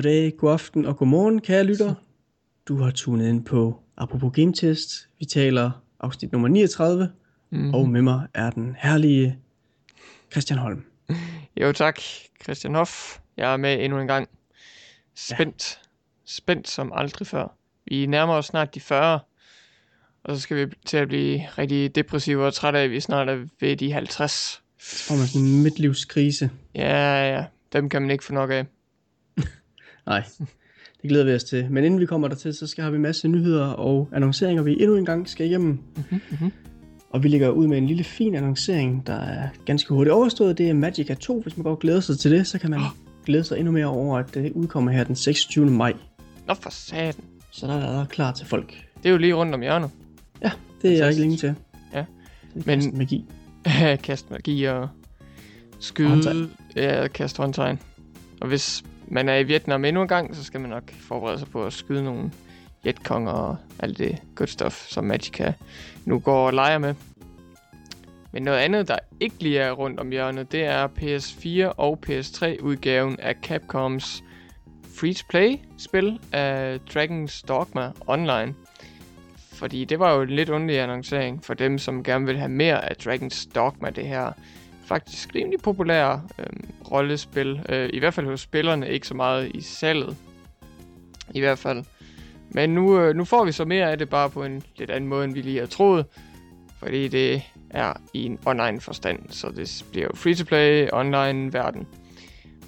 Goddag, god aften og god morgen, kære lytter. Du har tunet ind på Apropos Game Test. Vi taler afsnit nummer 39, mm. og med mig er den herlige Christian Holm. Jo tak, Christian Hoff. Jeg er med endnu en gang. Spændt. Ja. Spændt som aldrig før. Vi nærmer os snart de 40, og så skal vi til at blive rigtig depressive og trætte af, at vi snart er ved de 50. Så får man sådan en midtlivskrise. Ja, ja. Dem kan man ikke få nok af. Nej, det glæder vi os til. Men inden vi kommer der til, så skal have vi en masse nyheder og annonceringer, vi endnu en gang skal igennem. Mm-hmm, mm-hmm. Og vi ligger ud med en lille fin annoncering, der er ganske hurtigt overstået. Det er Magica 2. Hvis man godt glæder sig til det, så kan man glæde sig endnu mere over, at det udkommer her den 26. maj. Nå for satan. Så der er der klar til folk. Det er jo lige rundt om hjørnet. Ja, det er jeg ikke længe til. Ja. Men- magi. kaste magi og skyde. Håndtegn. Ja, kaste håndtegn. Og hvis man er i Vietnam endnu en gang, så skal man nok forberede sig på at skyde nogle jetkonger og alt det good stuff, som Magica nu går og leger med. Men noget andet, der ikke lige er rundt om hjørnet, det er PS4 og PS3 udgaven af Capcoms free-to-play-spil af Dragon's Dogma Online. Fordi det var jo en lidt underlig annoncering for dem, som gerne vil have mere af Dragon's Dogma, det her faktisk rimelig populære øh, rollespil. Øh, I hvert fald hos spillerne, ikke så meget i salget. I hvert fald. Men nu, øh, nu får vi så mere af det, bare på en lidt anden måde, end vi lige havde troet. Fordi det er i en online forstand, så det bliver jo free-to-play online verden.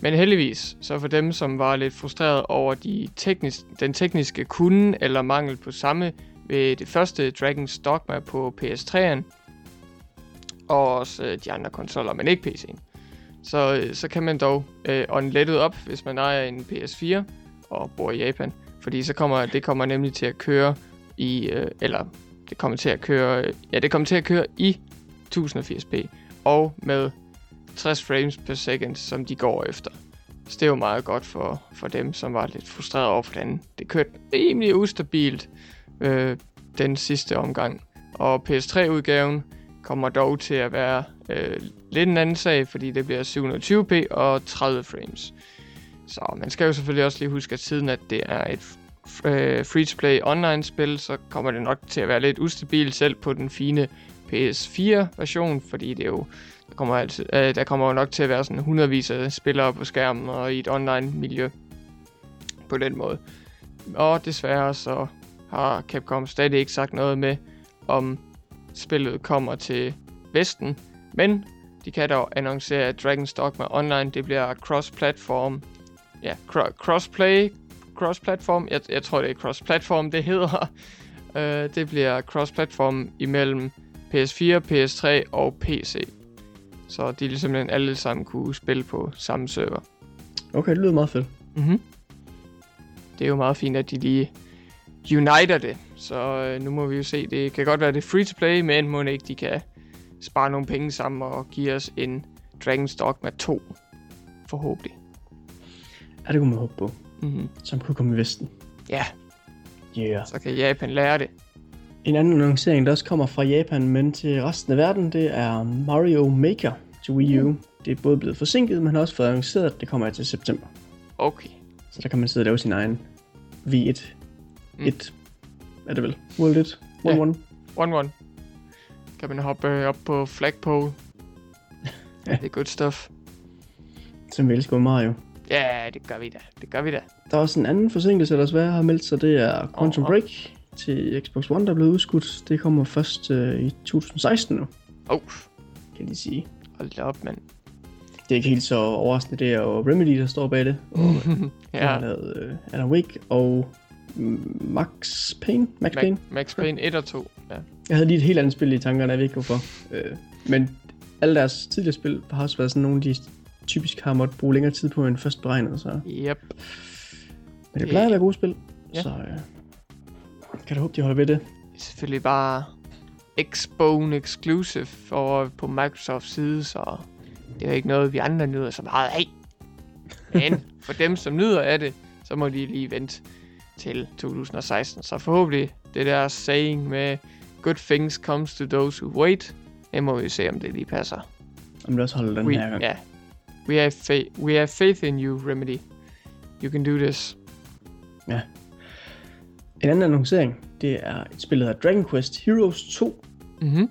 Men heldigvis, så for dem, som var lidt frustreret over de teknis- den tekniske kunde eller mangel på samme ved det første Dragon's Dogma på PS3'en, og også øh, de andre konsoller, men ikke PC'en. Så, øh, så kan man dog øh, unlettet op, hvis man ejer en PS4 og bor i Japan. Fordi så kommer det kommer nemlig til at køre i, øh, eller det kommer til at køre, øh, ja det kommer til at køre i 1080p og med 60 frames per second, som de går efter. Så det er jo meget godt for, for dem, som var lidt frustreret over, hvordan det kørte rimelig ustabilt øh, den sidste omgang. Og PS3-udgaven kommer dog til at være øh, lidt en anden sag, fordi det bliver 720p og 30 frames. Så man skal jo selvfølgelig også lige huske, at siden at det er et øh, free-to-play online-spil, så kommer det nok til at være lidt ustabilt selv på den fine PS4-version, fordi det jo der kommer, altid, øh, der kommer jo nok til at være sådan hundredvis af spillere på skærmen og i et online-miljø på den måde. Og desværre så har Capcom stadig ikke sagt noget med, om spillet kommer til Vesten, men de kan dog annoncere, at Dragon's Dogma Online, det bliver cross-platform, ja, cro- crossplay, cross-platform, jeg, jeg tror det er cross-platform, det hedder. Uh, det bliver cross-platform imellem PS4, PS3 og PC. Så de simpelthen alle sammen kunne spille på samme server. Okay, det lyder meget fedt. Mm-hmm. Det er jo meget fint, at de lige uniter det. Så øh, nu må vi jo se. Det kan godt være, det er free to play, men må ikke de kan spare nogle penge sammen og give os en Dragon's Dogma 2. Forhåbentlig. Ja, det kunne man håbe på. Mm-hmm. Som kunne komme i Vesten. Ja, Yeah. så kan Japan lære det. En anden annoncering, der også kommer fra Japan, men til resten af verden, det er Mario Maker til Wii U. Det er både blevet forsinket, men har også fået annonceret, at det kommer til september. Okay. Så der kan man sidde og lave sin egen V1. Mm. 1. Er det vel? World 1. World Ja. 1. 1-1. Kan man hoppe øh, op på flagpole. Ja. Det er good stuff. Som vi elsker Mario. Ja, det gør vi da. Det gør vi da. Der er også en anden forsinkelse, der desværre har meldt sig. Det er Quantum Åh. Break til Xbox One, der er blevet udskudt. Det kommer først øh, i 2016 nu, Oh, kan de sige. hold da op, mand. Det er ikke helt så overraskende. Det er jo Remedy, der står bag det. Og ja. har lavet øh, Alan Wake og Max Payne. Max Payne. Max, Payne 1 og 2. Ja. Jeg havde lige et helt andet spil i tankerne, jeg ved ikke hvorfor. Øh, men alle deres tidligere spil har også været sådan nogle, de typisk har måttet bruge længere tid på end først beregnet. Så. Yep. Men det plejer at være gode spil. Ja. Så øh, kan du håbe, de holder ved det. Det er selvfølgelig bare Xbone exclusive over på Microsofts side, så det er ikke noget, vi andre nyder så meget af. Men for dem, som nyder af det, så må de lige vente til 2016. Så forhåbentlig det der saying med good things comes to those who wait, det må vi se, om det lige passer. Om det også holder den We, her gang. ja. We have, fa- we have faith in you, Remedy. You can do this. Ja. En anden annoncering, det er et spil, der hedder Dragon Quest Heroes 2. Mhm.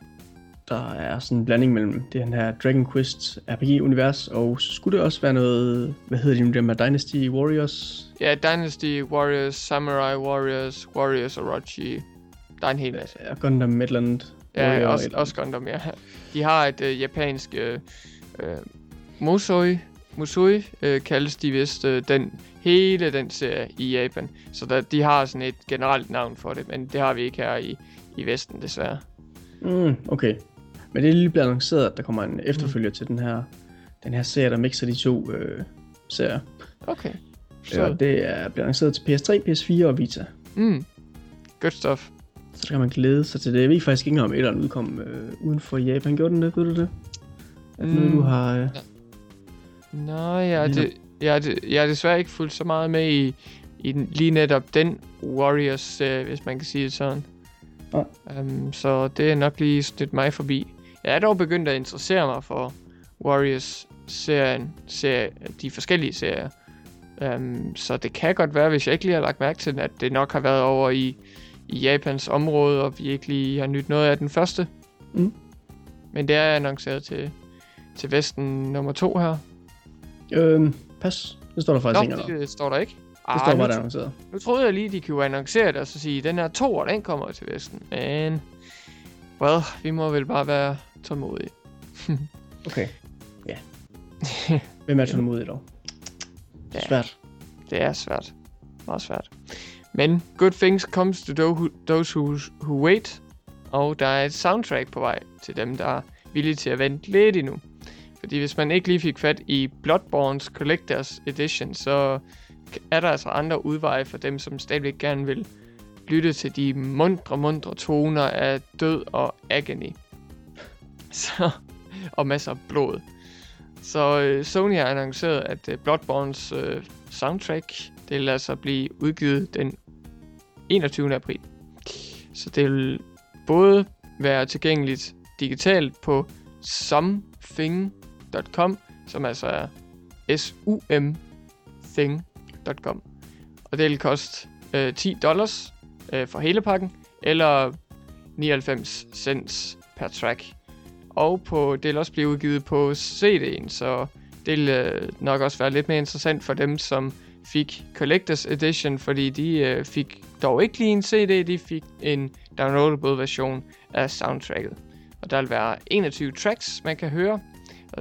Der er sådan en blanding mellem det her Dragon Quest RPG-univers, og så skulle det også være noget, hvad hedder de nu, dem med Dynasty Warriors? Ja, Dynasty Warriors, Samurai Warriors, Warriors Orochi. Der er en hel masse. Ja, Gundam Midland. Ja, også, også Gundam, ja. De har et øh, japansk øh, øh, Musoi, Musoi øh, kaldes de vist øh, den, hele den serie i Japan. Så der, de har sådan et generelt navn for det, men det har vi ikke her i, i Vesten desværre. Mm, okay. Men det er lige blevet annonceret, at der kommer en efterfølger mm. til den her, den her serie, der mixer de to øh, serier. Okay. Så Så, det er blevet annonceret til PS3, PS4 og Vita. mm, good stuff. Så kan man glæde sig til det. Jeg ved faktisk ikke om etteren udkom øh, uden for Japan. Gjorde den det? Ved du det? Noget, Mm. du har... Øh... Nå, Lige det, jeg, er jeg er desværre ikke fuldt så meget med i, i den, lige netop den Warriors-serie, hvis man kan sige det sådan. Nej. Um, så det er nok lige snydt mig forbi. Jeg er dog begyndt at interessere mig for Warriors-serien, serie, de forskellige serier. Um, så det kan godt være, hvis jeg ikke lige har lagt mærke til den, at det nok har været over i, i Japans område, og vi ikke lige har nyt noget af den første. Mm. Men det er annonceret til, til Vesten nummer to her. Øhm, pas. Det står der faktisk ikke Nå, det, står der ikke. Det Ah, står bare der annonceret. nu troede jeg lige, de kunne annoncere det, og så sige, den her to, den kommer til Vesten. Men, well, vi må vel bare være tålmodige. Okay. Ja. Hvem er tålmodig dog? Ja. Svært. Det er svært. Meget svært. Men, good things comes to those who, who wait. Og der er et soundtrack på vej til dem, der er villige til at vente lidt endnu. Fordi hvis man ikke lige fik fat i Bloodborne's Collectors Edition, så er der altså andre udveje for dem, som stadigvæk gerne vil lytte til de mundre, mundre toner af død og agony. Så, og masser af blod. Så øh, Sony har annonceret, at øh, Bloodborne's øh, soundtrack, det lader altså sig blive udgivet den 21. april. Så det vil både være tilgængeligt digitalt på something.com, som altså er S-U-M thing.com. Og det vil koste øh, 10 dollars øh, for hele pakken, eller 99 cents per track. Og på, det vil også blive udgivet på CD'en, så det vil øh, nok også være lidt mere interessant for dem, som fik Collectors Edition, fordi de øh, fik dog ikke lige en CD, de fik en downloadable version af soundtracket. Og der vil være 21 tracks, man kan høre,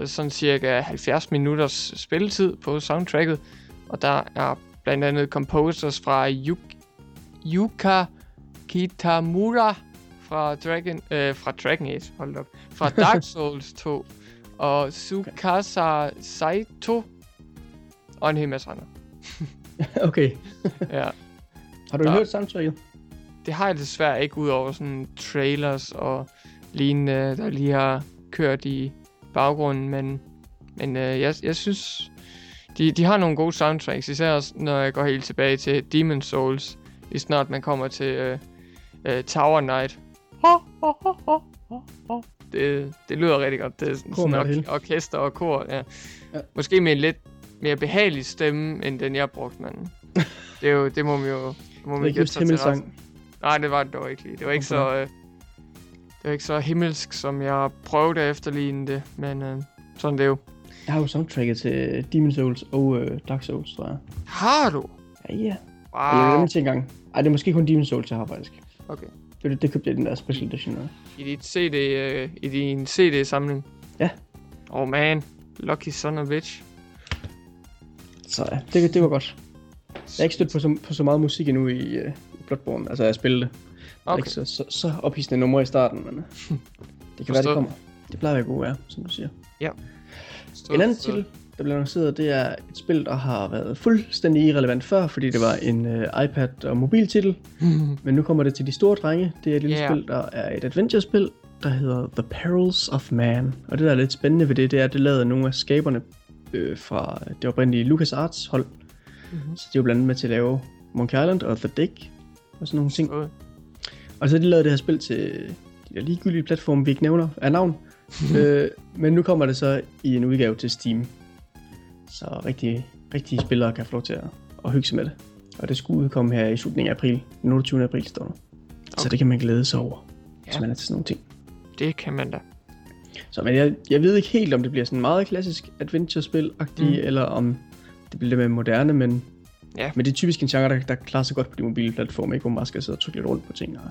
sådan cirka 70 minutters spilletid på soundtracket. Og der er blandt andet composers fra Yuka Kitamura fra Dragon, øh, fra Dragon Age, hold op, fra Dark Souls 2, og Tsukasa Saito, og en hel masse andre. okay. Ja. Har du Nå. hørt soundtracket? Det har jeg desværre ikke, udover sådan trailers og lignende, der lige har kørt i baggrunden, men, men øh, jeg, jeg synes, de, de har nogle gode soundtracks, især også, når jeg går helt tilbage til Demon Souls, lige snart man kommer til øh, øh, Tower Knight. Det, det lyder rigtig godt. Det er sådan, sådan det hele. orkester og kor, ja. Ja. Måske med en lidt mere behagelig stemme, end den jeg brugte, men det, er jo, det må man jo det må Det man ikke gætte sig til resten. Nej, det var det dog ikke lige. Det var ikke Hvorfor så... Øh, det var ikke så himmelsk, som jeg prøvede at efterligne det, men øh, sådan det er jo. Jeg har jo soundtracket til Demon Souls og øh, Dark Souls, tror jeg. Har du? Ja, ja. Wow. Jeg glemte til engang. Ej, det er måske kun Demon Souls, jeg har faktisk. Okay. Det, det købte jeg den der special edition. Der. I dit CD, øh, i din CD-samling? Ja. Oh man, lucky son of a bitch. Så ja, det, det var godt. Jeg er ikke stødt på så, på så meget musik endnu i, øh, i Bloodborne. Altså, jeg spillede det. Okay. Ikke så, så, så ophidsende numre i starten, men øh, det kan være, det kommer. Det plejer at være gode, ja, som du siger. Stod- En anden stod- titel, der blev annonceret, det er et spil, der har været fuldstændig irrelevant før, fordi det var en uh, iPad- og mobiltitel. Men nu kommer det til de store drenge. Det er et lille yeah. spil, der er et adventure-spil, der hedder The Perils of Man. Og det, der er lidt spændende ved det, det er, at det lavede nogle af skaberne øh, fra det oprindelige LucasArts hold. Mhm. Så de jo blandt andet med til at lave Monkey Island og The Dig og sådan nogle ting. Stod. Og så de lavet det her spil til de der ligegyldige platforme, vi ikke nævner af navn. øh, men nu kommer det så i en udgave til Steam. Så rigtig, rigtige spillere kan få lov til at, at hygge sig med det. Og det skulle udkomme her i slutningen af april. Den 28. april står der. Så Okay. det kan man glæde sig over, ja. hvis man er til sådan nogle ting. Det kan man da. Så men jeg, jeg ved ikke helt, om det bliver sådan meget klassisk adventure-spil-agtigt, Mm. mm. eller om det bliver lidt mere moderne, men, Ja. men det er typisk en genre, der, der klarer sig godt på de mobile platforme, ikke? Hvor man bare skal sidde og trykke lidt rundt på ting. Og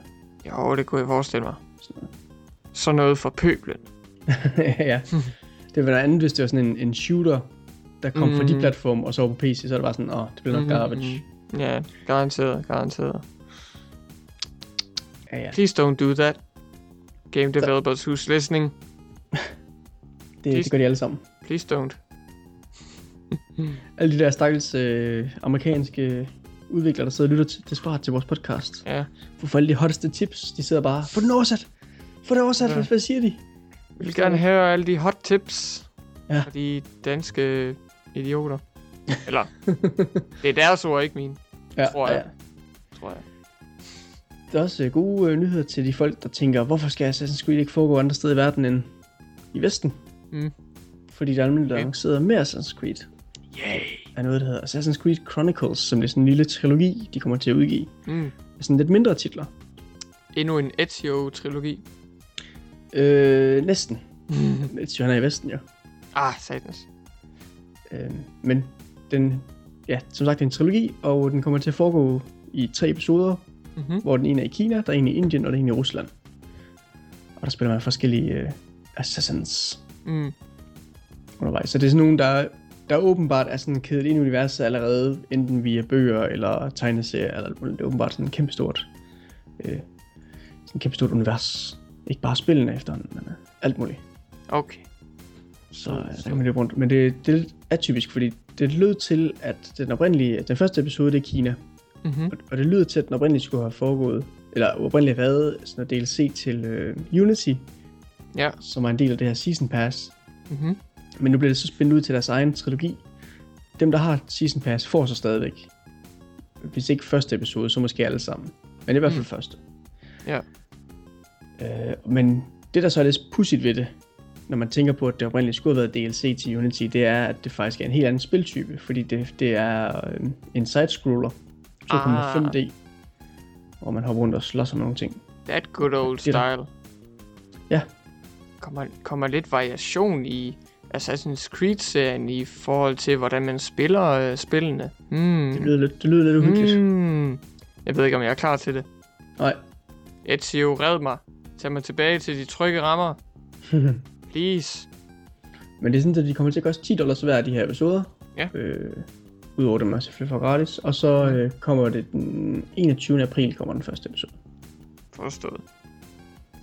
Jo, det kunne jeg forestille mig. sådan noget. Sådan noget for pøblen. ja. Det var noget andet, hvis det var sådan en, en shooter, der kom mm. fra de platforme, og så var på PC, så er det bare sådan, åh, det bliver nok Mhm, garbage. Ja, garanteret, garanteret. Ja, ja. Please don't do that. Game developers who's listening, Det, det gør de alle sammen. please don't. Alle de der stakkels øh, amerikanske udviklere, der sidder og lytter til, desperat til vores podcast. Ja, For for alle de hotteste tips, de sidder bare, få den oversat! Få den oversat, Ja. hvad siger de? vi vil gerne høre alle de hot tips Ja. fra de danske idioter. Eller, det er deres ord, ikke mine, Ja, Tror jeg. Ja. tror jeg. Der er også øh, gode øh, nyheder til de folk, der tænker, hvorfor skal Assassin's Creed ikke foregå andre steder i verden end i Vesten? Mm. Fordi der er nemlig Okay. lanceret mere Assassin's Creed. Yay! Er noget, der hedder Assassin's Creed Chronicles, som er sådan en lille trilogi, de kommer til at udgive. Mm. Med sådan lidt mindre titler. Endnu en Ezio-trilogi. Øh, næsten. Ezio han er i Vesten, jo. ah, satans. Øh, men den, ja, som sagt, det er en trilogi, og den kommer til at foregå i tre episoder, Mm-hmm. hvor den ene er i Kina, der er en i Indien, og der er en i Rusland. Og der spiller man forskellige øh, assassins Mm. undervejs. Så det er sådan nogle, der, der åbenbart er sådan kædet ind i universet allerede, enten via bøger eller tegneserier, eller. Det er åbenbart sådan en kæmpestort, øh, sådan en kæmpestort univers. Ikke bare spillene efterhånden, men øh, alt muligt. Okay. Så øh, der kan man løbe rundt. Men det, det atypisk, fordi det lød til, at den oprindelige, den første episode, det er Kina. Mm-hmm. Og, og det lyder til, at den oprindeligt skulle have foregået, eller oprindeligt været sådan noget DLC til øh, Unity, Ja. som er en del af det her Season Pass. Mm-hmm. Men nu bliver det så spændt ud til deres egen trilogi. Dem, der har Season Pass, får så stadigvæk. Hvis ikke første episode, så måske alle sammen. Men i hvert fald Mm. første. Ja. Øh, men det, der så er lidt pudsigt ved det, når man tænker på, at det oprindeligt skulle have været DLC til Unity, det er, at det faktisk er en helt anden spiltype. Fordi det, det er øh, en side-scroller. 2,5D. Hvor man hopper rundt og slås om nogle ting. That good old style. Ja. Kommer, kommer lidt variation i Assassin's Creed-serien i forhold til, hvordan man spiller øh, spillene. Mm. Det lyder lidt, det lyder lidt uhyggeligt. Mm. Jeg ved ikke, om jeg er klar til det. Nej. Ezio, red mig. Tag mig tilbage til de trygge rammer. Please. Men det er sådan, at de kommer til at koste 10 dollars hver af de her episoder. Ja. Øh, Udover dem er selvfølgelig for gratis. Og så øh, kommer det den 21. april kommer den første episode. Forstået.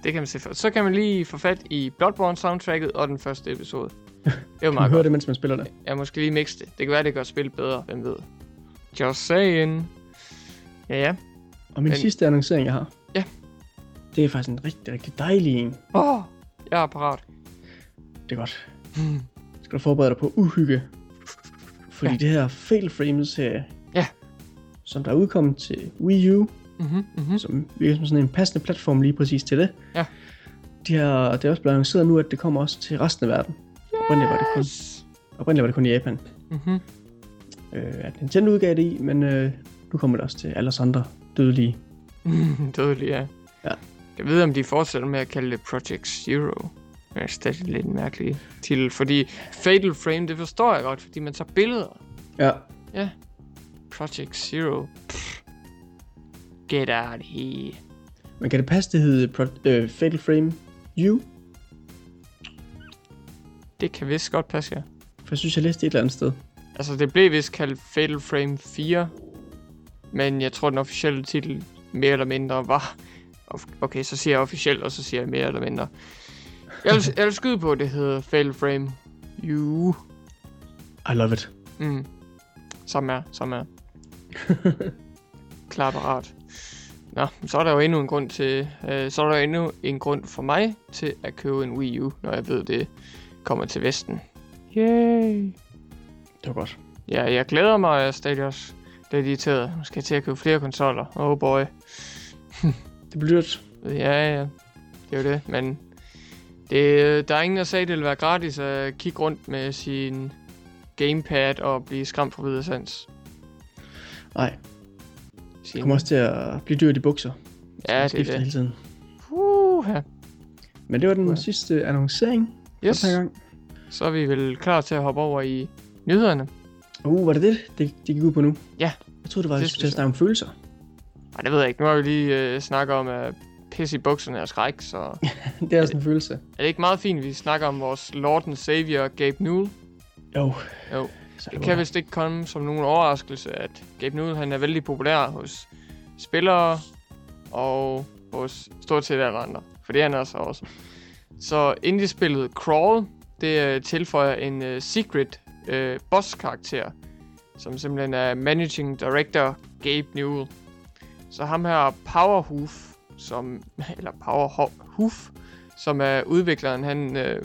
Det kan man se for. Så kan man lige få fat i Bloodborne soundtracket og den første episode. Det er jo meget godt. det, mens man spiller det. Jeg måske lige mixe det. Det kan være, det gør spillet bedre. Hvem ved. Just saying. Ja, ja. Og min Men- sidste annoncering, jeg har. Ja. Det er faktisk en rigtig, rigtig dejlig en. Åh, oh, jeg er parat. Det er godt. Hmm. Skal du forberede dig på uhygge. Fordi Ja. det her Fatal Frames serie, Ja. som der er udkommet til Wii U, Mm-hmm, mm-hmm. som virker som sådan en passende platform lige præcis til det. Ja. De har, det er også blevet annonceret nu, at det kommer også til resten af verden. Oprindeligt var det kun, oprindeligt var det kun i Japan. Mm-hmm. Øh, at Nintendo udgav det i, men øh, nu kommer det også til alle andre dødelige. Dødelig, ja. Ja. Jeg ved, om de fortsætter med at kalde det Project Zero. Er stadig lidt mærkelig titel, fordi Fatal Frame, det forstår jeg godt, fordi man tager billeder. Ja, Ja. Project Zero. Pff. Get out here. men kan det passe, det hedder Pro- øh, Fatal Frame U? Det kan vist godt passe, ja. For jeg synes, jeg læste det et eller andet sted. Altså, det blev vist kaldt Fatal Frame 4. Men jeg tror, den officielle titel mere eller mindre var... Okay, så siger jeg officielt, og så siger jeg mere eller mindre. Jeg vil, jeg vil skyde på, at det hedder Fatal Frame U. I love it. Mm. Som er, som er. Klar parat. Nå, så er der jo endnu en grund til, øh, så er der endnu en grund for mig til at købe en Wii U, når jeg ved, det kommer til Vesten. Yay! Det var godt. Ja, jeg glæder mig, og jeg er stadig også lidt irriteret. Nu skal jeg til at købe flere konsoller. Oh boy. Det blev dyrt. Ja, ja. Det er jo det, men det, der er ingen, der sagde, at det ville være gratis at kigge rundt med sin gamepad og blive skræmt fra videre sans. Nej, det kommer også til at blive dyrt i bukser. Ja, det er Skifter det. hele tiden. Uh, Men det var den Ja. sidste annoncering yes. for den gang. Så er vi vel klar til at hoppe over i nyhederne. Uh, var det det, det, det gik ud på nu? Ja. Jeg troede, det var, at Det vi skulle til at snakke om følelser. Nej, det ved jeg ikke. Nu har vi lige øh, snakket om at pisse i bukserne og skræk, så det er også en følelse. er det ikke meget fint, vi snakker om vores Lord and Savior, Gabe Newell? Jo. Jo. Så Det kan vist ikke komme som nogen overraskelse, at Gabe Newell han er vældig populær hos spillere og hos stort set alle andre. For det er han altså også. Så indie-spillet Crawl, det øh, tilføjer en øh, secret øh, boss-karakter, som simpelthen er Managing Director Gabe Newell. Så ham her Powerhoof, som, eller Power Hoof, som er udvikleren, han øh,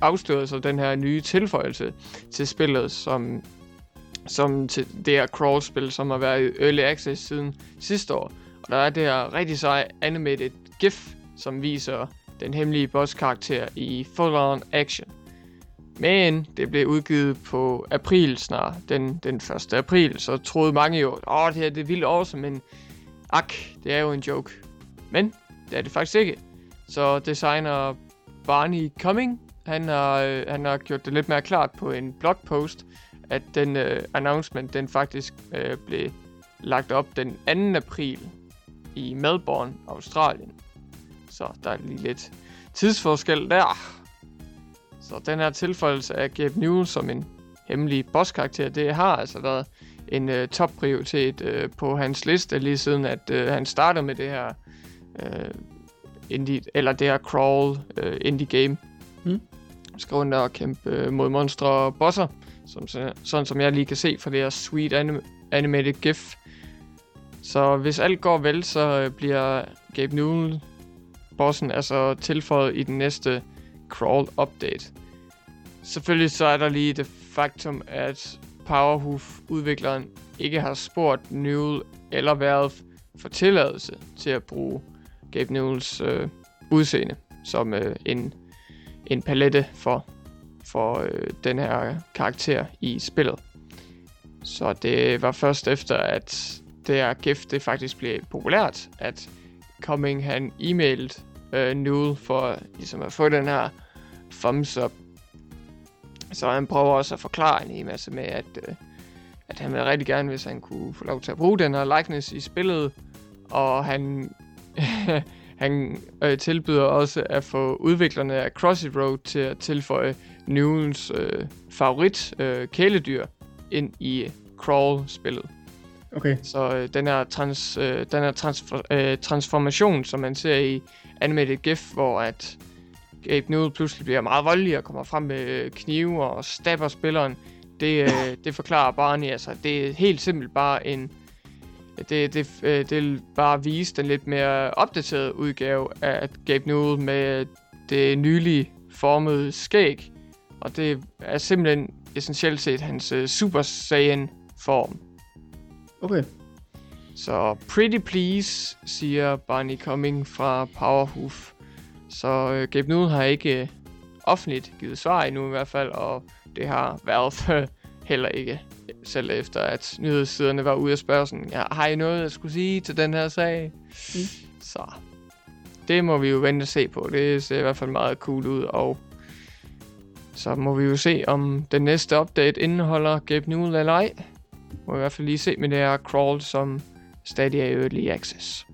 afslørede så den her nye tilføjelse til spillet, som, som til det her crawl-spil, som har været i Early Access siden sidste år. Og der er det her rigtig seje animated GIF, som viser den hemmelige boss-karakter i full on action. Men det blev udgivet på april snart, den, den 1. april, så troede mange jo, åh, det her det er vildt awesome, men ak, det er jo en joke. Men det er det faktisk ikke. Så designer Barney Cumming, han har, øh, han har gjort det lidt mere klart på en blogpost, at den øh, announcement, den faktisk øh, blev lagt op den 2. april i Melbourne, Australien. Så der er lige lidt tidsforskel der. Så den her tilføjelse af Gabe Newell som en hemmelig bosskarakter, det har altså været en øh, topprioritet øh, på hans liste, lige siden at øh, han startede med det her øh, indie, eller det her crawl øh, indie game. Mm. Skal rundt og kæmpe øh, mod monstre og bosser, som, så- sådan som jeg lige kan se fra det her sweet anim- animated gif. Så hvis alt går vel, så øh, bliver Gabe Newell bossen altså tilføjet i den næste crawl update. Selvfølgelig så er der lige det faktum, at Powerhoof udvikleren ikke har spurgt Newell eller Valve for tilladelse til at bruge Gabe Newells øh, udseende som øh, en, en palette for, for øh, den her karakter i spillet. Så det var først efter, at det her gift det faktisk blev populært, at Cumming han e-mailet øh, Newell for ligesom at få den her thumbs up. Så han prøver også at forklare en hel masse med, at, øh, at han ville rigtig gerne, hvis han kunne få lov til at bruge den her likeness i spillet. Og han, han øh, tilbyder også at få udviklerne af Crossy Road til at tilføje Newells øh, favorit øh, kæledyr ind i Crawl-spillet. Okay. Så øh, den her, trans, øh, den her transfer, øh, transformation, som man ser i animated GIF, hvor at Gabe Newell pludselig bliver meget voldelig og kommer frem med øh, knive og stabber spilleren, det, øh, det forklarer Barney. Altså, det er helt simpelt bare en... Det, det, øh, det vil bare vise den lidt mere opdaterede udgave af Gabe Newell med det nylige formede skæg. Og det er simpelthen essentielt set hans øh, Super Saiyan form. Okay. Så pretty please, siger Barney Cumming fra Powerhoof. Så øh, Gabe Newell har ikke øh, offentligt givet svar endnu i hvert fald, og det har Valve heller ikke. Selv efter at nyhedssiderne var ude at spørge sådan, ja, har I noget at skulle sige til den her sag? Mm. Så det må vi jo vente og se på. Det ser i hvert fald meget cool ud, og så må vi jo se, om den næste update indeholder Gabe Newell eller ej. Må i hvert fald lige se med det her crawl, som stadig er i early access.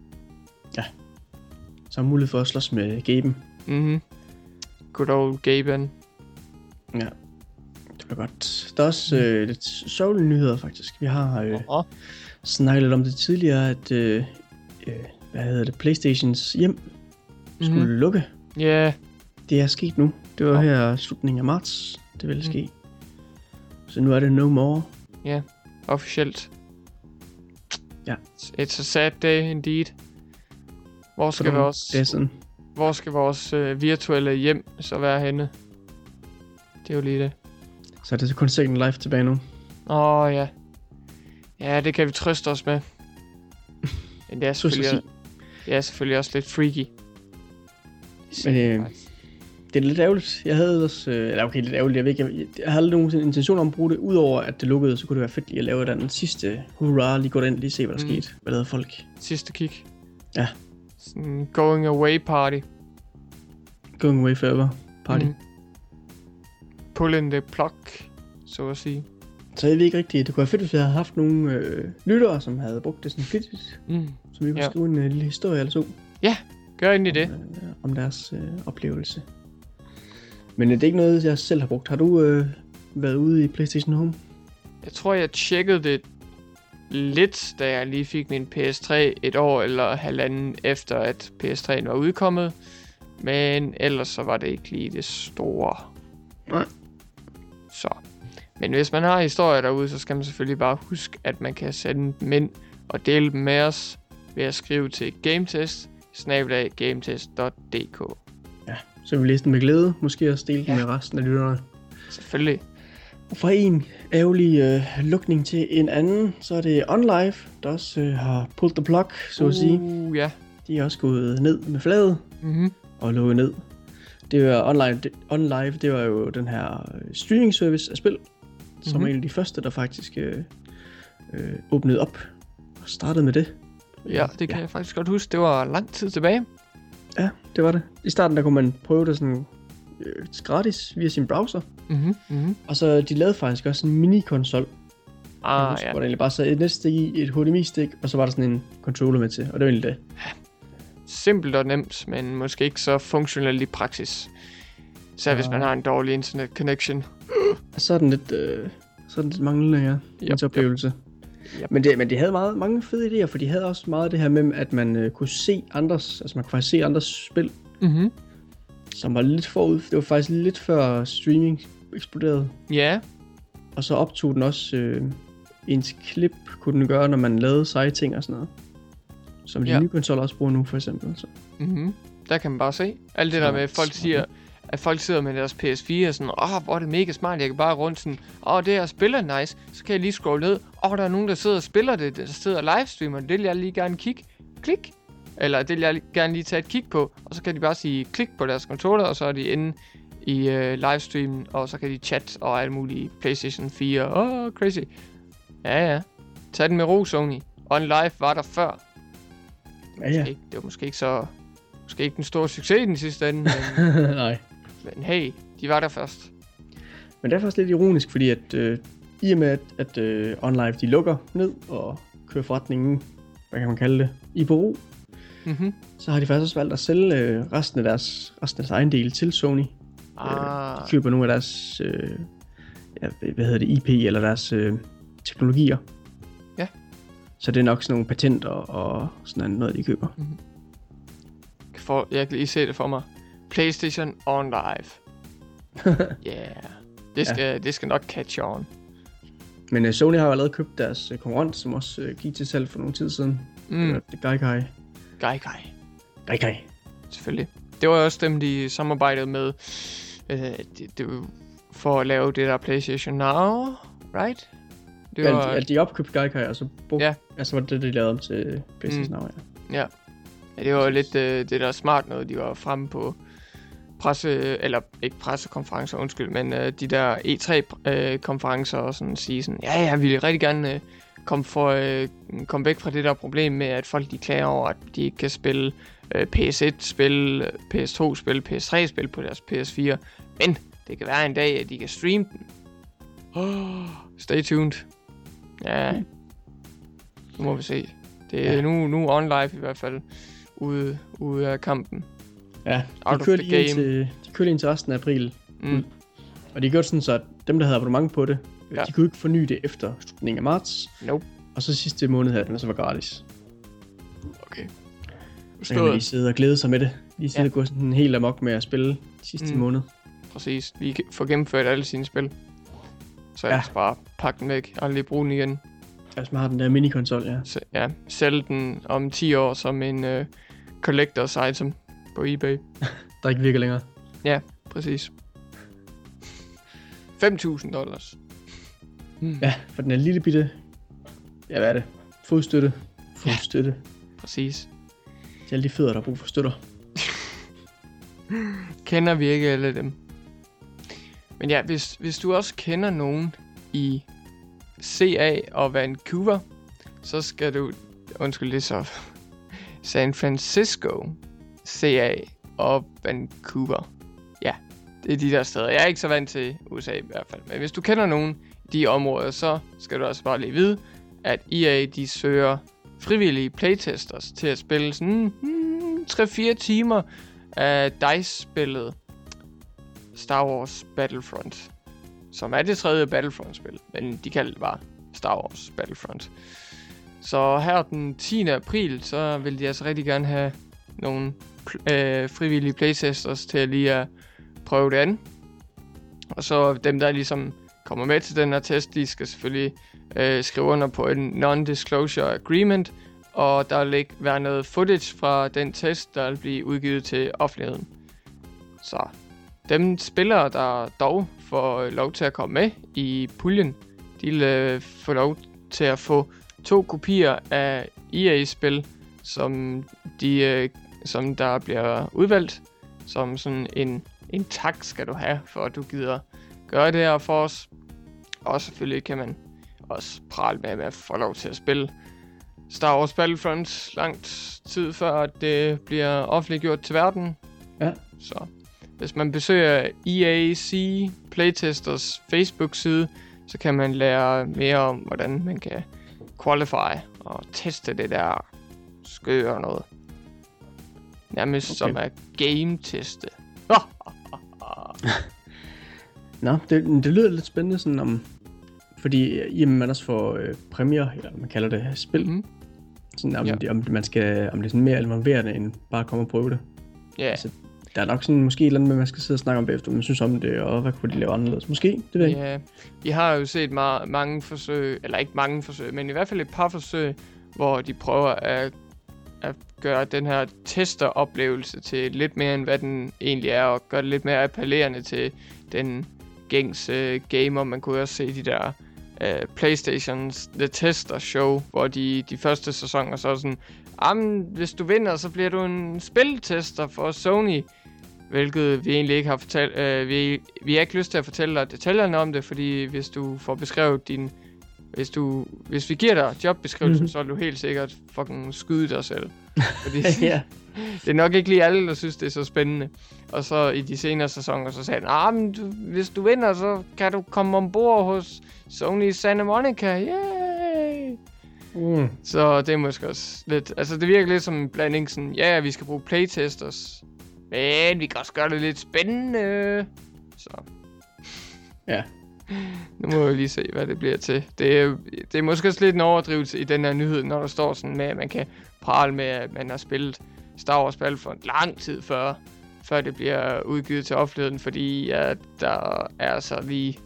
Så har mulighed for at slås med Gaben. Mhm. Good old Gaben. Ja. Det var godt. Der er også øh, lidt sjovlige nyheder, faktisk. Vi har øh, snakket lidt om det tidligere, at øh, øh, hvad hedder det, Playstations hjem skulle Mhm. lukke. Ja, Det er sket nu. Det var Nå. her slutningen af marts, det ville Mm. ske. Så nu er det no more. officielt. Ja. It's a sad day indeed. Hvor skal Sådan, vores, Det er sådan. hvor skal vores øh, virtuelle hjem så være henne? Det er jo lige det. Så er det så kun Second Life tilbage nu. Åh, ja. Ja, det kan vi trøste os med. Men det er selvfølgelig, det er selvfølgelig også lidt freaky. Men, øh, det er lidt ærgerligt. Jeg havde ellers, øh, eller okay, lidt ærgerligt, jeg ved ikke, jeg, jeg havde aldrig nogen intention om at bruge det, udover at det lukkede, så kunne det være fedt lige at lave den sidste hurra, lige gå ind lige se, hvad der mm. skete. Hvad lavede folk? Sidste kig. Ja. Sådan going away party. Going away forever party. Mm. Mm. Pulling the plug, så at sige. Så jeg ved ikke rigtigt, det kunne være fedt, hvis vi havde haft nogle øh, lyttere, som havde brugt det sådan flittigt, Mm. så vi kunne Ja. ja. skrive en øh, lille historie eller så. Gør egentlig det. øh, om deres øh, oplevelse. Men øh, det er ikke noget, jeg selv har brugt. Har du øh, været ude i PlayStation Home? Jeg tror, jeg tjekkede det lidt, da jeg lige fik min PS3 et år eller halvanden efter, at PS3 var udkommet. Men ellers så var det ikke lige det store. Nej. Så. Men hvis man har historier derude, så skal man selvfølgelig bare huske, at man kan sende dem ind og dele dem med os ved at skrive til gametest gametest.dk Så vi læse den med glæde. Måske også dele Ja. med resten af lytterne. Selvfølgelig. Og fra en ærgerlig øh, lukning til en anden, så er det OnLive, der også øh, har pulled the plug, så at sige. Uh, ja. De er også gået ned med fladet Mm-hmm. og lukket ned. Det var online, det, OnLive, det var jo den her øh, streaming service af spil, som Mhm. mm-hmm. er en af de første, der faktisk øh, øh, åbnede op og startede med det. Ja, det kan ja. jeg faktisk godt huske. Det var lang tid tilbage. Ja, det var det. I starten der kunne man prøve det sådan øh, gratis via sin browser. Mhm, mhm. Og så de lavede faktisk også en mini-konsol. Ah, ja. ja. Hvor der egentlig bare sad et næstik i, et HDMI-stik, og så var der sådan en controller med til. Og det var egentlig det. Simpelt og nemt, men måske ikke så funktionelt i praksis. Så hvis Ja. man har en dårlig internet connection. Så er den lidt, øh, så er den lidt manglende, ja. Yep, Yep, oplevelse. Yep. Men, det, men de havde meget, mange fede idéer, for de havde også meget af det her med, at man øh, kunne se andres, altså man kunne faktisk se andres spil, Mhm. som var lidt forud. Det var faktisk lidt før streaming eksploderede. Ja, Og så optog den også øh, ens klip, kunne den gøre, når man lavede seje ting og sådan noget. Som de Ja. nye konsoller også bruger nu, for eksempel. Så. mhm. Der kan man bare se. Alt det der med, at folk siger, at folk sidder med deres PS4 og sådan, åh, hvor er det mega smart, jeg kan bare rundt sådan, åh, det her spiller nice, så kan jeg lige scrolle ned, åh, der er nogen, der sidder og spiller det, der sidder og livestreamer, det vil jeg lige gerne kigge, klik, eller det vil jeg gerne lige tage et kig på, og så kan de bare sige klik på deres controller, og så er de inde i øh, livestreamen, og så kan de chat og alt muligt PlayStation 4, åh, oh, crazy. Ja, ja. Tag den med ro, Sony. On Live var der før. Ja, ja. Ikke, det var måske ikke så... Måske ikke den store succes i den sidste ende, men, Nej. men hey, de var der først. Men det er faktisk lidt ironisk, fordi at øh, i og med, at, at øh, OnLive de lukker ned og kører forretningen, hvad kan man kalde det, i bero, Mhm. så har de faktisk også valgt at sælge øh, resten af deres resten af deres egen del til Sony. Ah, De køber nogle af deres, øh, ja, hvad hedder det, IP eller deres øh, teknologier. Så det er nok sådan nogle patenter og sådan noget, de køber. for, jeg kan lige se det for mig. PlayStation On Live. Yeah. Det skal, ja. det skal nok catch on. Men øh, Sony har jo allerede købt deres øh, konkurrent, som også øh, gik til salg for nogle tid siden. Mm. Det Gaikai. Gaikai. Gaikai. Selvfølgelig. Det var også dem, de samarbejdede med. Øh, det, det for at lave det der PlayStation Now, right? Det Ja, var, de, ja, de opkøbte Gaikai, og så brugte, Ja. ja. altså var det de lavede om til PlayStation Mm. Now, ja. ja, det var lidt øh, det der smart noget, de var fremme på presse, eller ikke pressekonferencer, undskyld, men øh, de der E3-konferencer og sådan sige sådan, ja, ja, vi vil rigtig gerne øh, komme, for, øh, komme væk fra det der problem med, at folk de klager over, at de ikke kan spille øh, PS1-spil, PS2-spil, PS3-spil på deres PS4, men det kan være en dag, at de kan streame den. Oh, stay tuned. Ja, nu må vi se. Det er Ja. nu, nu on live i hvert fald ude, ude af kampen. Ja, de the lige indtil, de kørte indtil resten af april. Mm. Og de gjorde sådan, så at dem, der havde abonnement på det, Ja. de kunne ikke forny det efter slutningen af marts. Nope. Og så sidste måned havde den så var gratis. Okay. Så kan man lige sidde og glæde sig med det. Lige sidde Ja. og gå sådan helt amok med at spille sidste Mm. mm. måned. Præcis. Vi kan få gennemført alle sine spil. Så jeg Ja. skal bare pakke den væk. Aldrig bruge den igen. Hvis man har den der minikonsol, ja. Så, ja, sælge den om 10 år som en uh, collectors item på eBay. Der ikke virker længere. Ja, præcis. 5.000 dollars. Mm. Ja, for den er lille bitte... Ja, hvad er det? Fodstøtte. Fodstøtte. Ja. Præcis. Det er alle de fødder, der har brug for støtter. kender vi ikke alle dem. Men ja, hvis, hvis du også kender nogen i CA og Vancouver, så skal du... Undskyld, det så... San Francisco, CA og Vancouver. Ja, det er de der steder. Jeg er ikke så vant til USA i hvert fald. Men hvis du kender nogen i de områder, så skal du også bare lige vide, at EA de søger frivillige playtesters til at spille sådan hmm, 3-4 timer af DICE-spillet Star Wars Battlefront. Som er det tredje Battlefront-spil, men de kalder det bare Star Wars Battlefront. Så her den 10. april, så vil de altså rigtig gerne have nogle øh, frivillige playtesters til lige at prøve det an. Og så dem, der ligesom kommer med til den her test, de skal selvfølgelig øh, skrive under på en non-disclosure agreement, og der vil ikke være noget footage fra den test, der vil blive udgivet til offentligheden. Så dem spillere, der dog får lov til at komme med i puljen, de vil øh, få lov til at få to kopier af EA-spil, som, de, øh, som der bliver udvalgt, som sådan en, en tak skal du have, for at du gider gøre det her for os. Og selvfølgelig kan man også prale med at få lov til at spille Star Wars Battlefront langt tid før det bliver offentliggjort til verden. Ja. Så hvis man besøger EAC Playtesters Facebook-side, så kan man lære mere om, hvordan man kan qualify og teste det der skøre noget. Nærmest okay. som at game-teste. Nå, det, det lyder lidt spændende, sådan om... Fordi jamen, man også får øh, præmier, eller man kalder det spil. Mm. Sådan, om, ja. det, om, det, man skal, om det er sådan mere involverende, end bare at komme og prøve det. Ja. Yeah. Altså, der er nok sådan måske et eller andet med, man skal sidde og snakke om bagefter, man synes om det, og hvad kunne de lave anderledes. Måske, det ved jeg ja, vi har jo set meget, mange forsøg, eller ikke mange forsøg, men i hvert fald et par forsøg, hvor de prøver at, at gøre den her testeroplevelse til lidt mere, end hvad den egentlig er, og gøre det lidt mere appellerende til den gængse øh, gamer. Man kunne også se de der uh, Playstations The Tester Show, hvor de, de første sæsoner så sådan, Jamen, hvis du vinder, så bliver du en spiltester for Sony. Hvilket vi egentlig ikke har fortalt. Øh, vi, vi har ikke lyst til at fortælle dig detaljerne om det, fordi hvis du får beskrevet din... Hvis, du, hvis vi giver dig jobbeskrivelsen, mm-hmm. så er du helt sikkert fucking skyde dig selv. Fordi ja. det er nok ikke lige alle, der synes, det er så spændende. Og så i de senere sæsoner, så sagde han, ah, men du, hvis du vinder, så kan du komme ombord hos Sony Santa Monica. Yay! Mm. Så det er måske også lidt... Altså, det virker lidt som en blanding sådan... Ja, vi skal bruge playtesters. Men vi kan også gøre det lidt spændende. Så... Ja. Nu må jeg lige se, hvad det bliver til. Det er, det er måske også lidt en overdrivelse i den her nyhed, når der står sådan med, at man kan prale med, at man har spillet Star Wars Battlefront lang tid før, før det bliver udgivet til offentligheden, fordi at der er så lige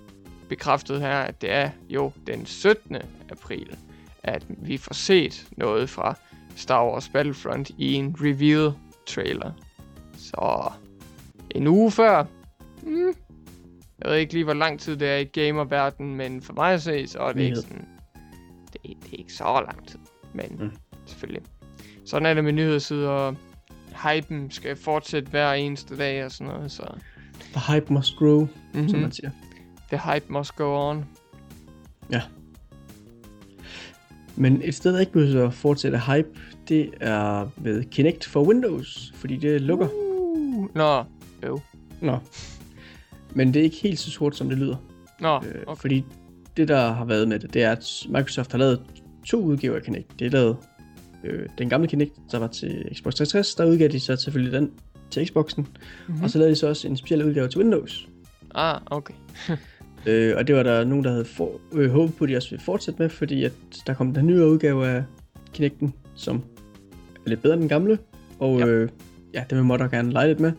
bekræftet her, at det er jo den 17. april at vi får set noget fra Star Wars Battlefront i en reveal trailer. Så en uge før. Mm, jeg ved ikke lige, hvor lang tid det er i gamerverdenen, men for mig at se, så er det ikke sådan... Det, det er ikke så lang tid, men mm. selvfølgelig. Sådan er det med nyhedssider. Hypen skal fortsætte hver eneste dag og sådan noget, så... The hype must grow, mm-hmm. som man siger. The hype must go on. Ja. Men et sted, der ikke behøver at fortsætte hype, det er ved Kinect for Windows, fordi det lukker. Uh, nå, jo. Nå. Men det er ikke helt så sort, som det lyder. Nå, øh, okay. øh, Fordi det, der har været med det, det er, at Microsoft har lavet to udgaver af Kinect. Det er lavet øh, den gamle Kinect, der var til Xbox 360, der udgav de så selvfølgelig den til Xboxen. Mm-hmm. Og så lavede de så også en speciel udgave til Windows. Ah, okay. Øh, og det var der nogen, der havde for, øh, håbet på, at de også ville fortsætte med, fordi at der kom den nye udgave af Kinecten, som er lidt bedre end den gamle. Og ja, øh, ja det vil Modder gerne lege lidt med.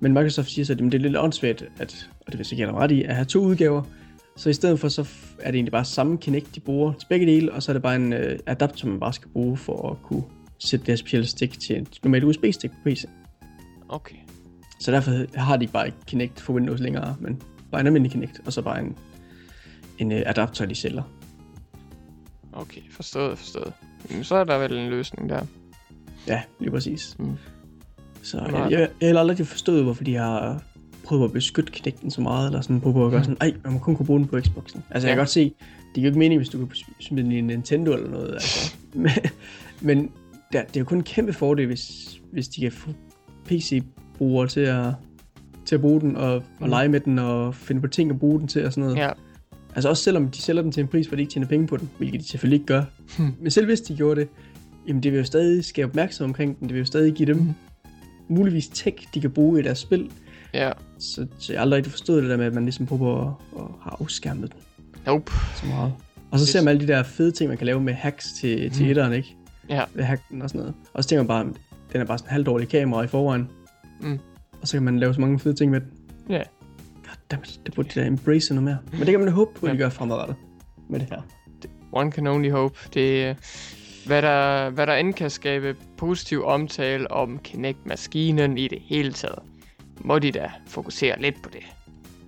Men Microsoft siger så, at det er lidt åndssvagt, at, og det vil jeg gerne ret i, at have to udgaver. Så i stedet for, så er det egentlig bare samme Kinect, de bruger til begge dele, og så er det bare en øh, adapter, man bare skal bruge for at kunne sætte det her specielle stik til et normalt USB-stik på PC. Okay. Så derfor har de bare ikke Kinect for Windows længere, men Bare en almindelig Kinect, og så bare en, en uh, adapter, de sælger. Okay, forstået, forstået. Men så er der vel en løsning der. Ja, lige præcis. Mm. Så jeg, jeg, jeg har aldrig forstået, hvorfor de har prøvet at beskytte knægten så meget, eller sådan prøvet at gøre sådan, ej, man må kun kunne bruge den på Xboxen. Altså, ja. jeg kan godt se, det giver ikke mening, hvis du kan smide den i en Nintendo eller noget, altså. men, men der, det er jo kun en kæmpe fordel, hvis, hvis de kan få PC-brugere til at, til at bruge den, og, og mm. lege med den, og finde på ting at bruge den til, og sådan noget. Ja. Altså også selvom de sælger den til en pris, hvor de ikke tjener penge på den, hvilket de selvfølgelig ikke gør. Hmm. Men selv hvis de gjorde det, jamen det vil jo stadig skabe opmærksomhed omkring den. Det vil jo stadig give dem hmm. Muligvis tech, de kan bruge i deres spil. Ja. Så, så jeg har aldrig rigtig forstået det der med, at man ligesom prøver at, at have afskærmet den. Nope. Så meget. Og så ser man alle de der fede ting, man kan lave med hacks til, mm. til hmm. etteren, ikke? Ja. Ved hacken og sådan noget. Og så tænker man bare, den er bare sådan en halvdårlig kamera i forvejen. Mm. Og så kan man lave så mange fede ting med den. Ja. Yeah. Goddammit, det burde de da embrace noget mere. Men det kan man da håbe på, at de gør fremadrettet med det her. One can only hope. Det, hvad der, hvad der end kan skabe positiv omtale om Kinect-maskinen i det hele taget, må de da fokusere lidt på det.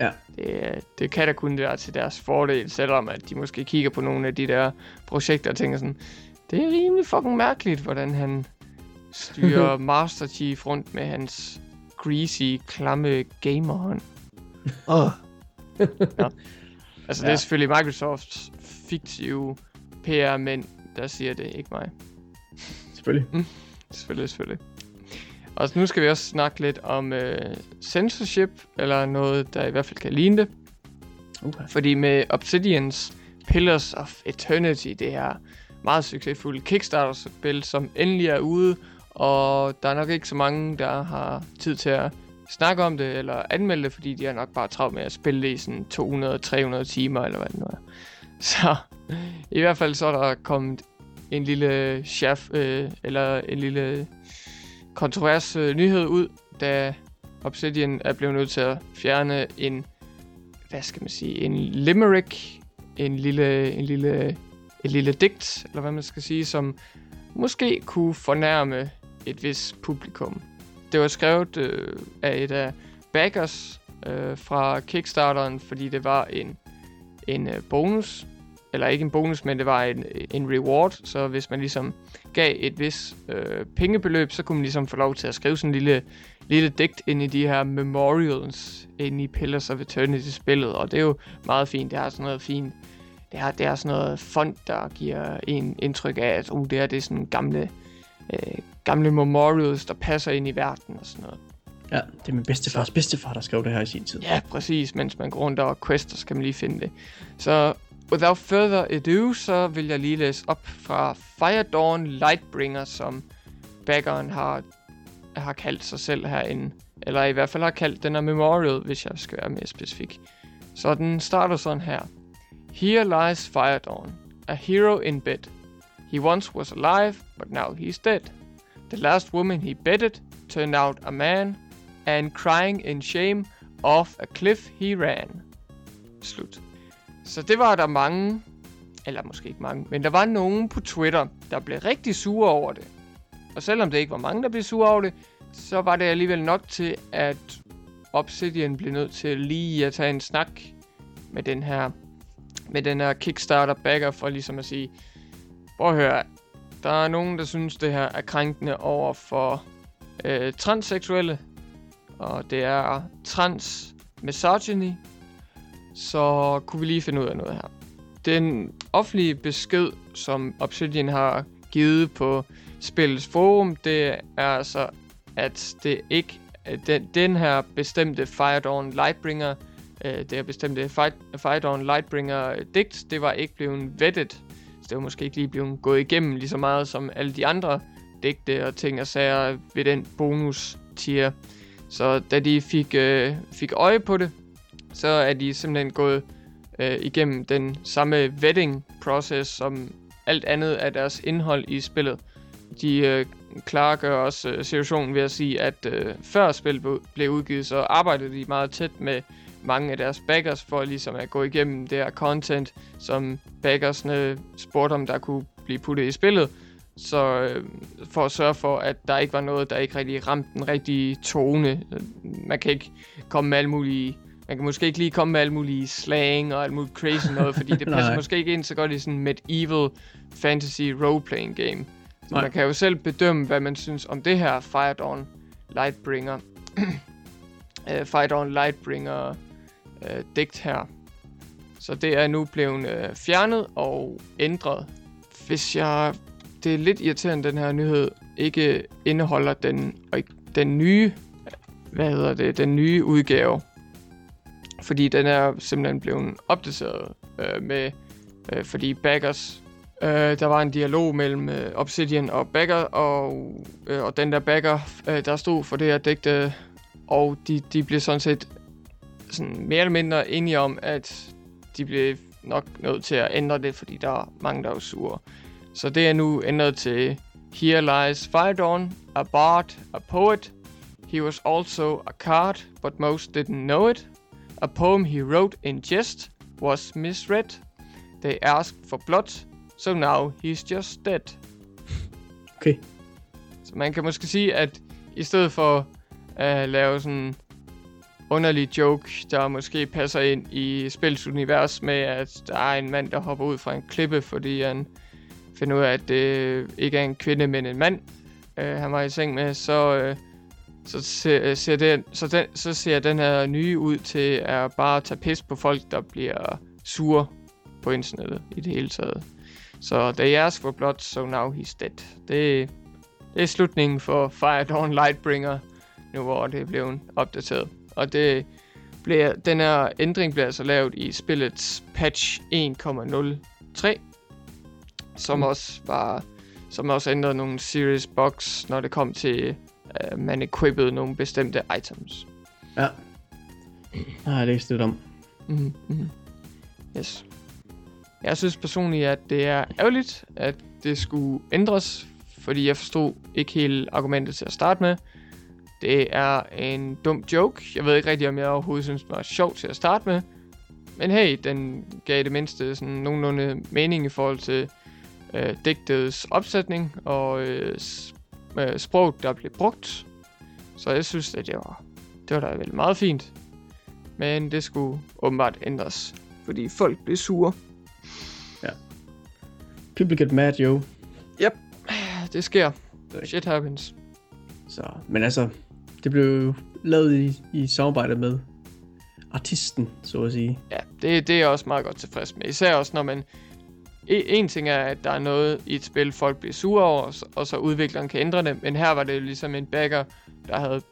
Ja. Det, det kan da kun være til deres fordel, selvom at de måske kigger på nogle af de der projekter og tænker sådan, det er rimelig fucking mærkeligt, hvordan han styrer Master Chief rundt med hans greasy, klamme gamerhånd. Åh. Oh. ja. Altså, ja. det er selvfølgelig Microsofts fiktive PR-mænd, der siger det, ikke mig. Selvfølgelig. Mm. Selvfølgelig, selvfølgelig. Og nu skal vi også snakke lidt om øh, censorship, eller noget, der i hvert fald kan ligne det. Okay. Fordi med Obsidians Pillars of Eternity, det her meget succesfulde Kickstarter-spil, som endelig er ude, og der er nok ikke så mange, der har tid til at snakke om det eller anmelde det, fordi de er nok bare travlt med at spille det i sådan 200-300 timer, eller hvad det nu er. Så i hvert fald så er der kommet en lille chef, øh, eller en lille kontrovers øh, nyhed ud, da Obsidian er blevet nødt til at fjerne en, hvad skal man sige, en limerick, en lille, en lille, et lille digt, eller hvad man skal sige, som måske kunne fornærme et vis publikum. Det var skrevet øh, af et af backers øh, fra Kickstarteren, fordi det var en, en øh, bonus. Eller ikke en bonus, men det var en, en reward. Så hvis man ligesom gav et vis øh, pengebeløb, så kunne man ligesom få lov til at skrive sådan en lille, lille digt ind i de her memorials ind i Pillars of Eternity-spillet. Og det er jo meget fint. Det har sådan noget fint det er, det er sådan noget font, der giver en indtryk af, at uh, det her det er sådan gamle, øh, gamle memorials, der passer ind i verden og sådan noget. Ja, det er min bedstefars bedstefar, der skrev det her i sin tid. Ja, præcis. Mens man går rundt og quester, så kan man lige finde det. Så without further ado, så vil jeg lige læse op fra Fire Dawn Lightbringer, som baggeren har, har kaldt sig selv herinde. Eller i hvert fald har kaldt den her memorial, hvis jeg skal være mere specifik. Så den starter sådan her. Here lies Fire Dawn, a hero in bed. He once was alive, but now he's dead. The last woman he bedded turned out a man, and crying in shame off a cliff he ran. Slut. Så det var der mange, eller måske ikke mange, men der var nogen på Twitter, der blev rigtig sure over det. Og selvom det ikke var mange, der blev sure over det, så var det alligevel nok til, at Obsidian blev nødt til lige at tage en snak med den her, med den her Kickstarter backer for ligesom at sige, prøv at høre, der er nogen, der synes, det her er krænkende over for øh, transseksuelle, og det er trans misogyny, så kunne vi lige finde ud af noget her. Den offentlige besked, som Obsidian har givet på spillets forum, det er altså, at det ikke den, den her bestemte Fire Dawn Lightbringer, øh, det her bestemte Fire Dawn Lightbringer øh, digt, det var ikke blevet vettet. Så det var måske ikke lige blevet gået igennem lige så meget som alle de andre digte og ting og sager ved den bonus tier. Så da de fik, øh, fik øje på det, så er de simpelthen gået øh, igennem den samme vetting process som alt andet af deres indhold i spillet. De øh, klargør også øh, situationen ved at sige, at øh, før spillet blev udgivet, så arbejdede de meget tæt med mange af deres backers for ligesom at gå igennem det her content, som backersne spurgte om, der kunne blive puttet i spillet. Så øh, for at sørge for, at der ikke var noget, der ikke rigtig ramte den rigtige tone. Øh, man kan ikke komme med alle mulige man kan måske ikke lige komme med alle mulige slang og alt muligt crazy noget, fordi det passer måske ikke ind så godt i sådan medieval fantasy role-playing game. Så man kan jo selv bedømme, hvad man synes om det her Fire Dawn Lightbringer, uh, Fight on Lightbringer uh, digt her. Så det er nu blevet uh, fjernet og ændret. Hvis jeg... Det er lidt irriterende, den her nyhed ikke indeholder den, den nye... Hvad hedder det? Den nye udgave. Fordi den er simpelthen blevet opdateret øh, med... Øh, fordi backers Øh, der var en dialog mellem øh, Obsidian og Bagger, og, øh, og den der Bagger, øh, der stod for det her digte, og de, de blev sådan set sådan mere eller mindre enige om, at de blev nok nødt til at ændre det, fordi der er mange, der er sure. Så det er nu ændret til Here lies Firedawn, a bard, a poet. He was also a card, but most didn't know it. A poem he wrote in jest was misread. They asked for blood, So now he's just dead. Okay. Så man kan måske sige, at i stedet for at lave sådan underlig joke, der måske passer ind i spillets univers med, at der er en mand, der hopper ud fra en klippe, fordi han finder ud af, at det ikke er en kvinde, men en mand, øh, han var i seng med, så, øh, så, ser, ser den, så, den, så ser den her nye ud til at bare tage pis på folk, der bliver sure på internettet i det hele taget. Så they asked for blood, so now he's dead. Det, det er slutningen for Fire Dawn Lightbringer, nu hvor det er blevet opdateret. Og det bliver, den her ændring bliver altså lavet i spillets patch 1.03, som mm. også var som også ændrede nogle serious bugs, når det kom til, uh, man equippede nogle bestemte items. Ja. Ah, det er lidt om. Mm-hmm. mm-hmm. Yes. Jeg synes personligt, at det er ærgerligt, at det skulle ændres, fordi jeg forstod ikke helt argumentet til at starte med. Det er en dum joke. Jeg ved ikke rigtig, om jeg overhovedet synes, det var sjovt til at starte med. Men hey, den gav det mindste sådan nogenlunde mening i forhold til øh, digtets opsætning og øh, øh, sprog, der blev brugt. Så jeg synes, at det var, det var da vel meget fint. Men det skulle åbenbart ændres, fordi folk blev sure. People get mad, yo. Yep, det sker. Shit happens. Så, men altså, det blev jo lavet i, i samarbejde med artisten, så at sige. Ja, det, det er jeg også meget godt tilfreds med. Især også, når man... E, en ting er, at der er noget i et spil, folk bliver sure over, og så udvikleren kan ændre det. Men her var det ligesom en backer, der havde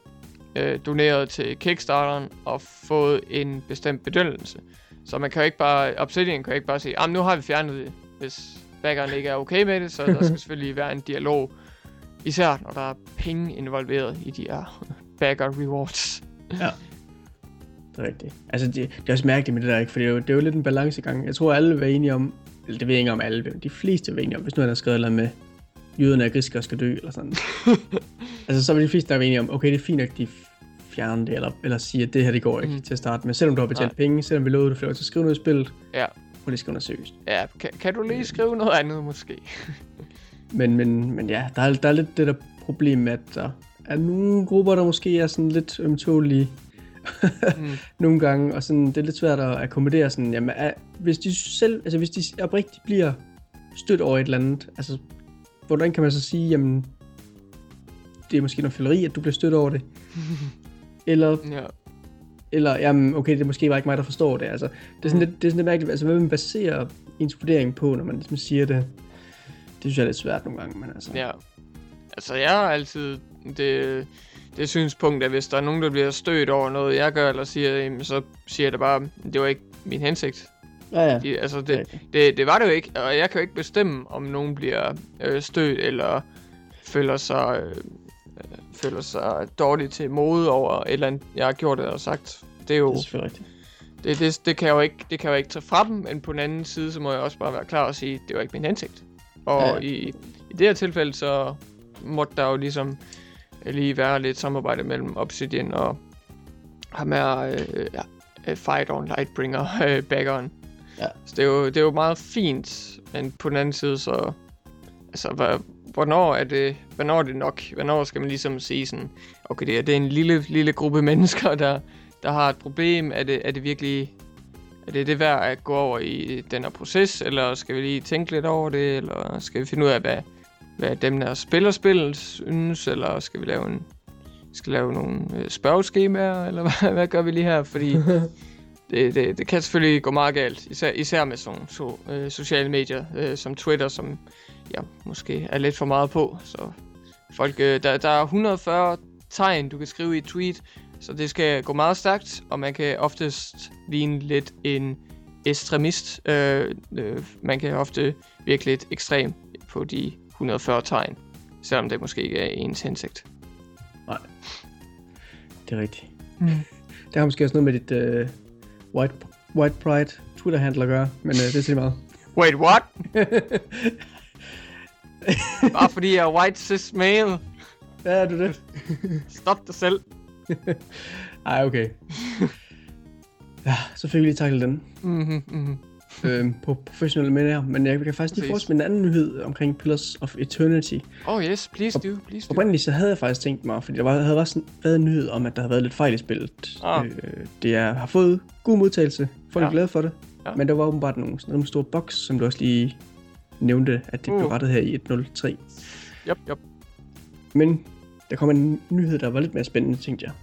øh, doneret til Kickstarteren og fået en bestemt bedømmelse. Så man kan jo ikke bare... Obsidian kan jo ikke bare sige, nu har vi fjernet det, hvis backeren ikke er okay med det, så der skal selvfølgelig være en dialog. Især når der er penge involveret i de her backer rewards. Ja. Det er rigtigt. Altså, det, det er også mærkeligt med det der, ikke? For det er, jo, det er jo lidt en balancegang. Jeg tror, alle vil være enige om, eller det ved jeg ikke om alle, men de fleste enige om, hvis nu han har skrevet noget med, jøderne er griske og skal dø, eller sådan. altså, så vil de fleste der være enige om, okay, det er fint, at de fjerner det, eller, eller siger, at det her, det går ikke mm. til at starte med. Selvom du har betalt Nej. penge, selvom vi lovede, får lov til at skrive noget i spillet, ja. Prøv lige skrive noget seriøst. Ja, kan, kan du lige skrive noget andet måske? men, men, men ja, der er, der er lidt det der problem med, at der er nogle grupper, der måske er sådan lidt ømtålige mm. nogle gange, og sådan, det er lidt svært at akkommodere sådan, jamen, er, hvis de selv, altså hvis de oprigtigt bliver stødt over et eller andet, altså, hvordan kan man så sige, jamen, det er måske noget fælleri, at du bliver stødt over det? eller, ja. Eller, jamen, okay, det er måske bare ikke mig, der forstår det. Altså, det er sådan, mm. lidt, det er sådan lidt mærkeligt. Altså, hvad man baserer ens vurdering på, når man ligesom siger det? Det synes jeg er lidt svært nogle gange, men altså... Ja. Altså, jeg har altid det, det synspunkt, at hvis der er nogen, der bliver stødt over noget, jeg gør, eller siger, så siger jeg det bare, det var ikke min hensigt. Ja, ja. De, altså, det, okay. det, det var det jo ikke, og jeg kan jo ikke bestemme, om nogen bliver øh, stødt, eller føler sig øh, føler sig dårligt til mode over et eller andet, jeg har gjort eller sagt. Det er jo... Det er rigtigt. Det, det, det, kan jeg jo ikke, det kan jeg jo ikke tage fra dem, men på den anden side, så må jeg også bare være klar og sige, det var ikke min hensigt. Og ja. i, i det her tilfælde, så måtte der jo ligesom lige være lidt samarbejde mellem Obsidian og ham her, øh, ja, Fight on Lightbringer, øh, backeren. Ja. Så det er, jo, det er jo meget fint, men på den anden side, så... Altså, hvad, hvornår er det, hvornår er det nok? Hvornår skal man ligesom sige sådan, okay, det er, det er en lille, lille gruppe mennesker, der, der har et problem. Er det, er det virkelig, er det det værd at gå over i den her proces, eller skal vi lige tænke lidt over det, eller skal vi finde ud af, hvad, hvad dem, der spiller spillet, synes, eller skal vi lave en, skal lave nogle øh, spørgeskemaer, eller hvad, hvad gør vi lige her? Fordi det, det, det kan selvfølgelig gå meget galt, især, især med sådan so, øh, sociale medier øh, som Twitter, som ja, måske er lidt for meget på. Så folk, øh, der, der er 140 tegn, du kan skrive i et tweet, så det skal gå meget stærkt, og man kan oftest ligne lidt en ekstremist. Øh, øh, man kan ofte virke lidt ekstrem på de 140 tegn, selvom det måske ikke er ens hensigt. Nej, det er rigtigt. Mm. Det har måske også noget med dit uh, white, white pride Twitter-handler at gøre, men uh, det er til meget. Wait, what? Bare fordi jeg er white cis male. Ja, er du det? Stop dig selv. Ej, okay. Ja, så fik vi lige taklet den. Mm-hmm, mm-hmm. Øhm, på professionelle medier, men jeg kan faktisk lige fortsætte med en anden nyhed omkring Pillars of Eternity. Oh yes, please do, please do. Oprindeligt så havde jeg faktisk tænkt mig, fordi der var, havde været, sådan, været en nyhed om, at der havde været lidt fejl i spillet. Ah. Øh, det er, har fået god modtagelse. Folk ja. Er glade for det. Ja. Men der var åbenbart nogle, sådan nogle store boks, som du også lige nævnte, at det uh. blev rettet her i 1.03. Yep, yep. Men der kom en nyhed, der var lidt mere spændende, tænkte jeg.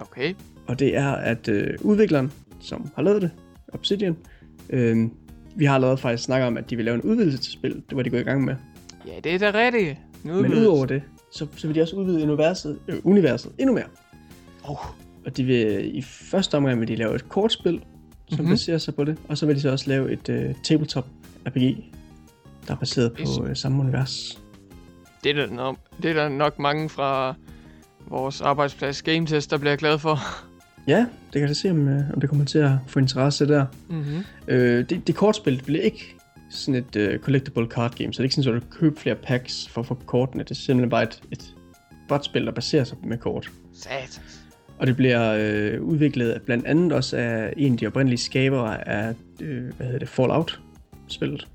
Okay. Og det er, at øh, udvikleren, som har lavet det, Obsidian, øh, vi har allerede faktisk snakket om, at de vil lave en udvidelse til spil. Det var de gået i gang med. Ja, det er da rigtigt. Men udover det, så, så vil de også udvide universet, øh, universet endnu mere. Oh, Og de vil, i første omgang vil de lave et kortspil, som Mhm. mm-hmm. baserer sig på det. Og så vil de så også lave et uh, tabletop RPG, der er baseret på uh, samme univers. det, er der nok, det er der nok mange fra vores arbejdsplads Game Test, der bliver glad for. Ja, det kan jeg se, om, uh, om det kommer til at få interesse der. Mm-hmm. Øh, det, det kortspil bliver ikke sådan et uh, collectible card game, så det er ikke sådan, at du kan købe flere packs for at få kortene. Det er simpelthen bare et, et brætspil, der baserer sig med kort. Satans. Og det bliver øh, udviklet af- blandt andet også af en af de oprindelige skabere af, øh, hvad hedder det, Fallout-spillet.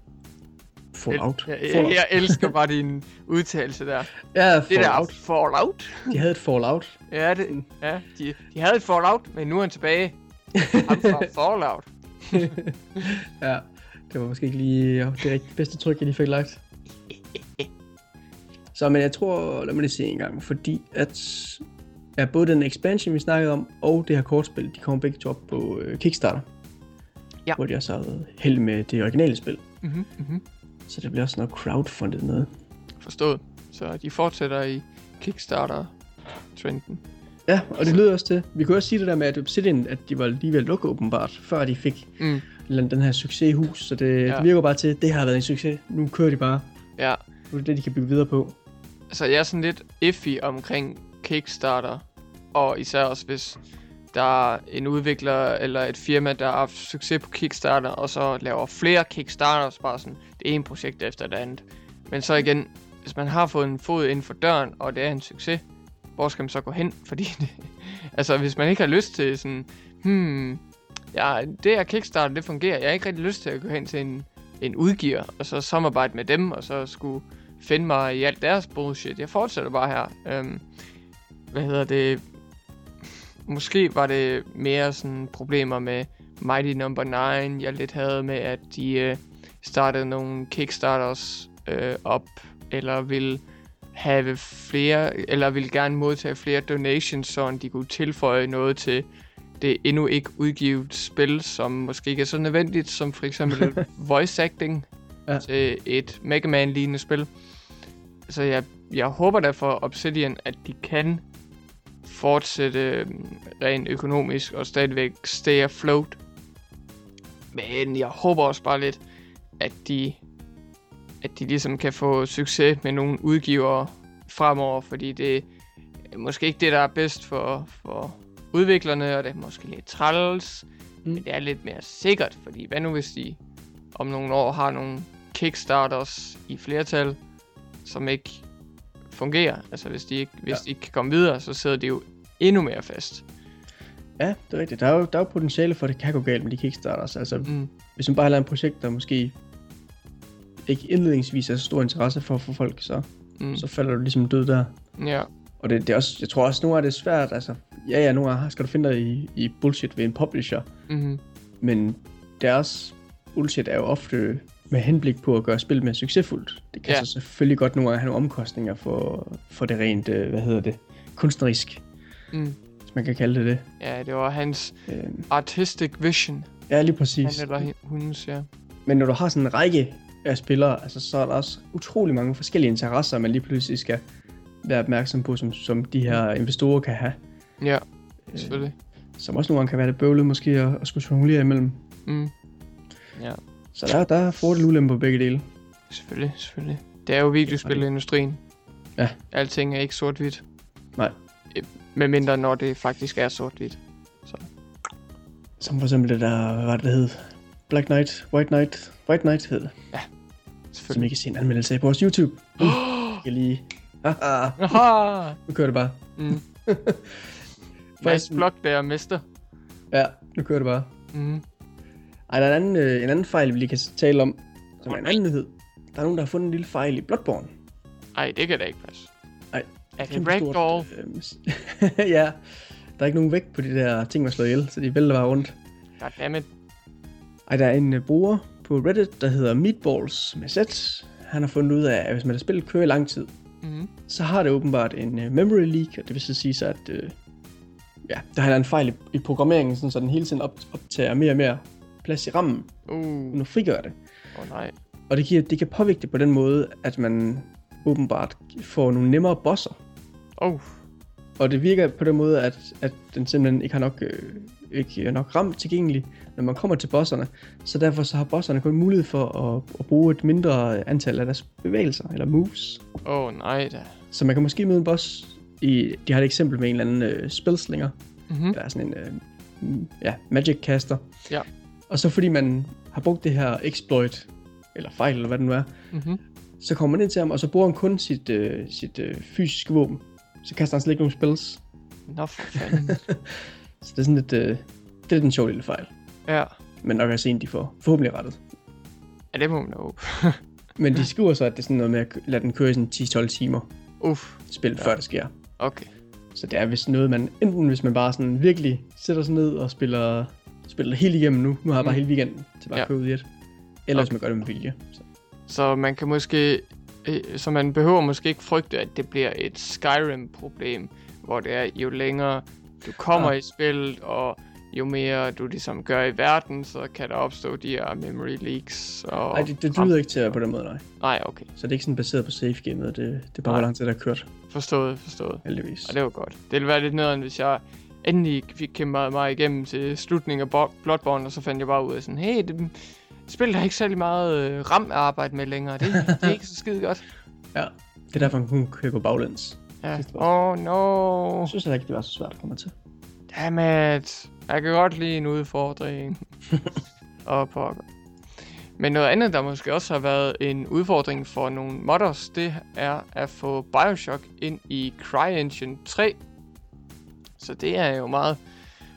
Fallout. Jeg, jeg, Fallout. jeg elsker bare din udtalelse der. Ja, Det der Fallout. Fallout. De havde et Fallout. Ja, det, ja de, de havde et Fallout, men nu er han tilbage. Han fra Fallout. Ja, det var måske ikke lige det rigtig bedste tryk, jeg lige fik lagt. Så men jeg tror, lad mig lige se en gang, fordi at ja, både den expansion, vi snakkede om, og det her kortspil, de kommer begge to op på øh, Kickstarter. Ja. Hvor de også har været held med det originale spil. Mm-hmm, mm-hmm. Så det bliver også noget crowdfundet noget. Forstået. Så de fortsætter i Kickstarter-trenden. Ja, og det lyder også til. Vi kunne også sige det der med, at Obsidian, at de var lige ved at lukke åbenbart, før de fik Mm. den her succes i hus. Så det, ja. Ja. det virker bare til, at det har været en succes. Nu kører de bare. Ja, Nu er det det, de kan bygge videre på. så jeg er sådan lidt iffy omkring Kickstarter. Og især også hvis der er en udvikler eller et firma, der har haft succes på Kickstarter, og så laver flere Kickstarters, bare sådan det ene projekt efter det andet. Men så igen, hvis man har fået en fod inden for døren, og det er en succes, hvor skal man så gå hen? Fordi det, altså, hvis man ikke har lyst til sådan, hmm, ja, det her Kickstarter, det fungerer. Jeg har ikke rigtig lyst til at gå hen til en, en udgiver, og så samarbejde med dem, og så skulle finde mig i alt deres bullshit. Jeg fortsætter bare her. Øhm, hvad hedder det? Måske var det mere sådan problemer med Mighty Number 9, jeg lidt havde med, at de øh, startede nogle Kickstarters øh, op, eller ville have flere, eller ville gerne modtage flere donations, så de kunne tilføje noget til det endnu ikke udgivet spil, som måske ikke er så nødvendigt, som for eksempel voice acting Ja. ja. til et Mega Man-lignende spil. Så jeg, jeg håber derfor Obsidian, at de kan fortsætte øhm, rent økonomisk og stadigvæk stay afloat. Men jeg håber også bare lidt, at de, at de ligesom kan få succes med nogle udgivere fremover, fordi det er måske ikke det, der er bedst for, for udviklerne, og det er måske lidt træls, mm. men det er lidt mere sikkert, fordi hvad nu hvis de om nogle år har nogle kickstarters i flertal, som ikke fungerer. Altså hvis de ikke, hvis Ja. de ikke kan komme videre, så sidder de jo endnu mere fast. Ja, det er rigtigt. Der er jo, der er jo potentiale for, at det kan gå galt med de Kickstarters. Altså, Mm. hvis man bare har et projekt, der måske ikke indledningsvis er så stor interesse for, for folk, så, Mm. mm. så falder du ligesom død der. Ja, Og det, det er også, jeg tror også, nogle af det er svært. Altså, ja, ja, nogle gange skal du finde dig i, i bullshit ved en publisher. mm-hmm. Men deres bullshit er jo ofte med henblik på at gøre spil mere succesfuldt. Det kan Ja. så selvfølgelig godt nogle gange have nogle omkostninger for, for det rent, øh, hvad hedder det, kunstnerisk. Mm. hvis man kan kalde det det. Ja, det var hans Øh, artistic vision. ja, lige Han præcis. eller hen- hendes, ja. Men når du har sådan en række af spillere, altså, så er der også utrolig mange forskellige interesser, man lige pludselig skal være opmærksom på, som, som de her investorer kan have. Ja, Øh, selvfølgelig. som også nogle gange kan være lidt bøvlet måske at, at skulle jonglere imellem. Mm. Ja, Så der, der er fordel ulempe på begge dele. selvfølgelig, selvfølgelig. Det er jo videospilindustrien. Ja. Alting er ikke sort-hvidt. Nej. Øh, Medmindre når det faktisk er sort-hvidt. Som for eksempel det der, hvad var det, det hed? Black Knight, White Knight, White Knight hed det. Som I Selvfølgelig. kan se en anmeldelse af på vores YouTube. Uh, jeg lige... Haha, Aha! nu kører det bare. Mm. Mads blok der, mester. Ja, nu kører det bare. Mm. Ej, der er en anden, øh, en anden fejl, vi lige kan tale om, som er en anden nyhed. Der er nogen, der har fundet en lille fejl i Bloodborne. Ej, det kan da ikke passe. Ej, Er det Ragdoll? Øh, ja, der er ikke nogen vægt på de der ting, man slår ihjel, så de vælter bare rundt. Goddammit. Ej, der er en uh, bruger på Reddit, der hedder Meatballs med Z. Han har fundet ud af, at hvis man har spillet kører i lang tid, Mm. så har det åbenbart en uh, memory leak, og det vil så sige så, at uh, ja, der er en fejl i, i programmeringen, sådan, så den hele tiden op, optager mere og mere plads i rammen, Uh. nu frigør det. Åh oh, nej. Og det, giver, det kan påvirke det på den måde, at man åbenbart får nogle nemmere bosser. Oh. Og det virker på den måde, at, at den simpelthen ikke har nok, øh, ikke er nok ram tilgængelig, når man kommer til bosserne. Så derfor så har bosserne kun mulighed for at, at bruge et mindre antal af deres bevægelser, eller moves. Åh oh, nej da. Så man kan måske møde en boss i, de har et eksempel med en eller anden øh, spellslinger, Mhm. eller sådan en, øh, ja, magic caster. Ja. Og så fordi man har brugt det her exploit, eller fejl, eller hvad det nu er, Mhm. så kommer man ind til ham, og så bruger han kun sit, øh, sit øh, fysiske våben. Så kaster han slet ikke nogen spells. Nå for fanden. Så det er sådan lidt, øh, det er lidt en sjov lille fejl. ja. Men nok også en, de får forhåbentlig rettet. Ja, det må man håbe. Men de skriver så, at det er sådan noget med at lade den køre i sådan 10-12 timer Uff. spil, ja. før det sker. Okay. Så det er vist noget, man enten hvis man bare sådan virkelig sætter sig ned og spiller, spiller det helt igennem nu. Nu har jeg bare Mm. hele weekenden til bare Ja. at køre ud i et. Eller Okay. man gør det med vilje. Så. Så man kan måske... Øh, så man behøver måske ikke frygte, at det bliver et Skyrim-problem, hvor det er, jo længere du kommer Ah. i spillet, og jo mere du ligesom gør i verden, så kan der opstå de her memory leaks. Og Nej, det, det lyder ikke til at på den måde, nej. Nej, okay. Så det er ikke sådan baseret på save gamet, det, det er bare, Nej. hvor lang tid der er kørt, Forstået, forstået. heldigvis. Og det var godt. Det ville være lidt nederen, hvis jeg endelig fik kæmpet mig igennem til slutningen af Bo- Bloodborne, og så fandt jeg bare ud af sådan, hey, det spil der ikke særlig meget øh, ram at arbejde med længere. Det, det er ikke så skide godt. Ja, det er derfor, man kun på baglæns. Ja. Oh no. Jeg synes heller ikke, det var så svært at komme til. Dammit. Jeg kan godt lide en udfordring. og pokker. Men noget andet, der måske også har været en udfordring for nogle modders, det er at få Bioshock ind i CryEngine 3. Så det er jo meget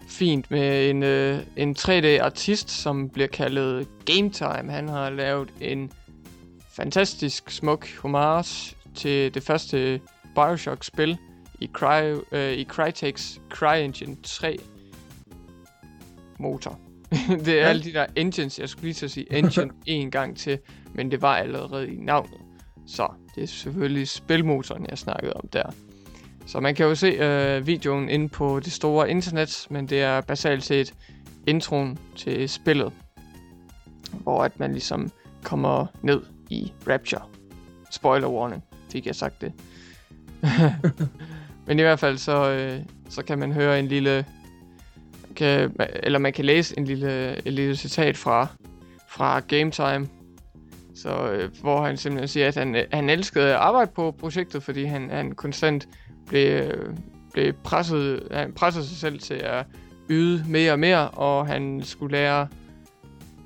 fint med en, øh, en 3D-artist, som bliver kaldet Game Time. Han har lavet en fantastisk smuk homage til det første Bioshock-spil i, Cry, øh, i Crytek's CryEngine 3 motor. det er Ja. alle de der engines, jeg skulle lige til at sige engine en gang til, men det var allerede i navnet. Så det er selvfølgelig spilmotoren, jeg snakkede om der. Så man kan jo se øh, videoen inde på det store internet, men det er basalt set introen til spillet, hvor at man ligesom kommer ned i Rapture. Spoiler warning, fik jeg sagt det. men i hvert fald så, øh, så kan man høre en lille kan, eller man kan læse en lille, et lille citat fra, fra Game Time, så, øh, hvor han simpelthen siger, at han, øh, han elskede at arbejde på projektet, fordi han, han konstant blev, blev presset, han pressede sig selv til at yde mere og mere, og han skulle lære,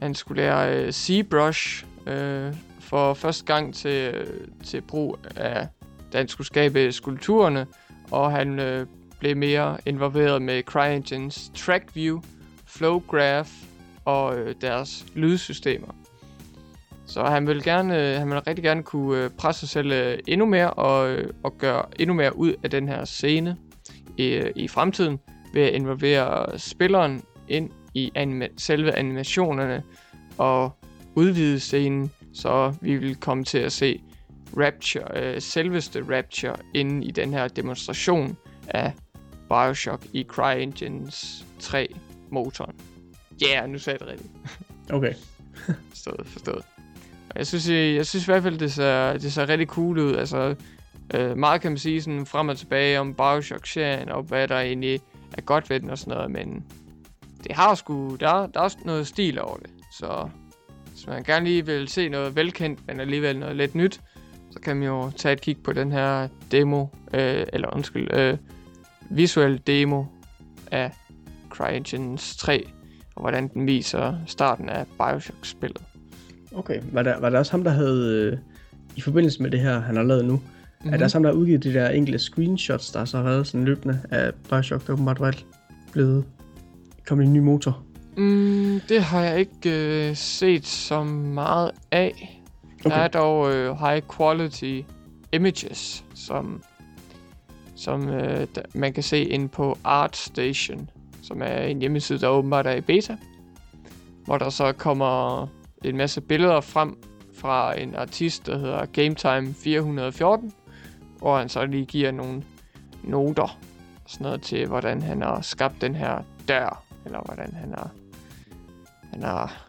han skulle lære øh, ZBrush øh, for første gang til, øh, til brug af, da han skulle skabe skulpturerne, og han øh, blev mere involveret med CryEngines Track View, Flow Graph og øh, deres lydsystemer. Så han vil gerne, øh, han vil rigtig gerne kunne øh, presse sig selv øh, endnu mere og, og gøre endnu mere ud af den her scene i, i fremtiden ved at involvere spilleren ind i anima- selve animationerne og udvide scenen, så vi vil komme til at se Rapture, øh, selveste Rapture inde i den her demonstration af Bioshock i CryEngines 3 motoren. Ja, yeah, nu sagde jeg det rigtigt. Okay. Forstået, forstået. Jeg synes, jeg, jeg synes i hvert fald, det ser, det ser rigtig cool ud. Altså, øh, meget kan man sige sådan frem og tilbage om Bioshock-serien, og hvad der egentlig er godt ved den og sådan noget, men det har sgu, der, der er også noget stil over det. Så hvis man gerne lige vil se noget velkendt, men alligevel noget lidt nyt, så kan man jo tage et kig på den her demo, øh, eller undskyld, øh, visuel demo af CryEngines 3, og hvordan den viser starten af Bioshock-spillet. Okay. Var der, var der også ham, der havde... Øh, I forbindelse med det her, han har lavet nu, mm-hmm. Mhm. er der også ham, der har udgivet de der enkelte screenshots, der så har været sådan løbende af Bioshock, der åbenbart var blevet kommet en ny motor. Mm, det har jeg ikke øh, set så meget af. Okay. Der er dog øh, high quality images, som, som øh, der, man kan se ind på ArtStation, som er en hjemmeside, der åbenbart er i beta. Hvor der så kommer en masse billeder frem fra en artist, der hedder GameTime 414, hvor han så lige giver nogle noter sådan noget til, hvordan han har skabt den her dør, eller hvordan han har han har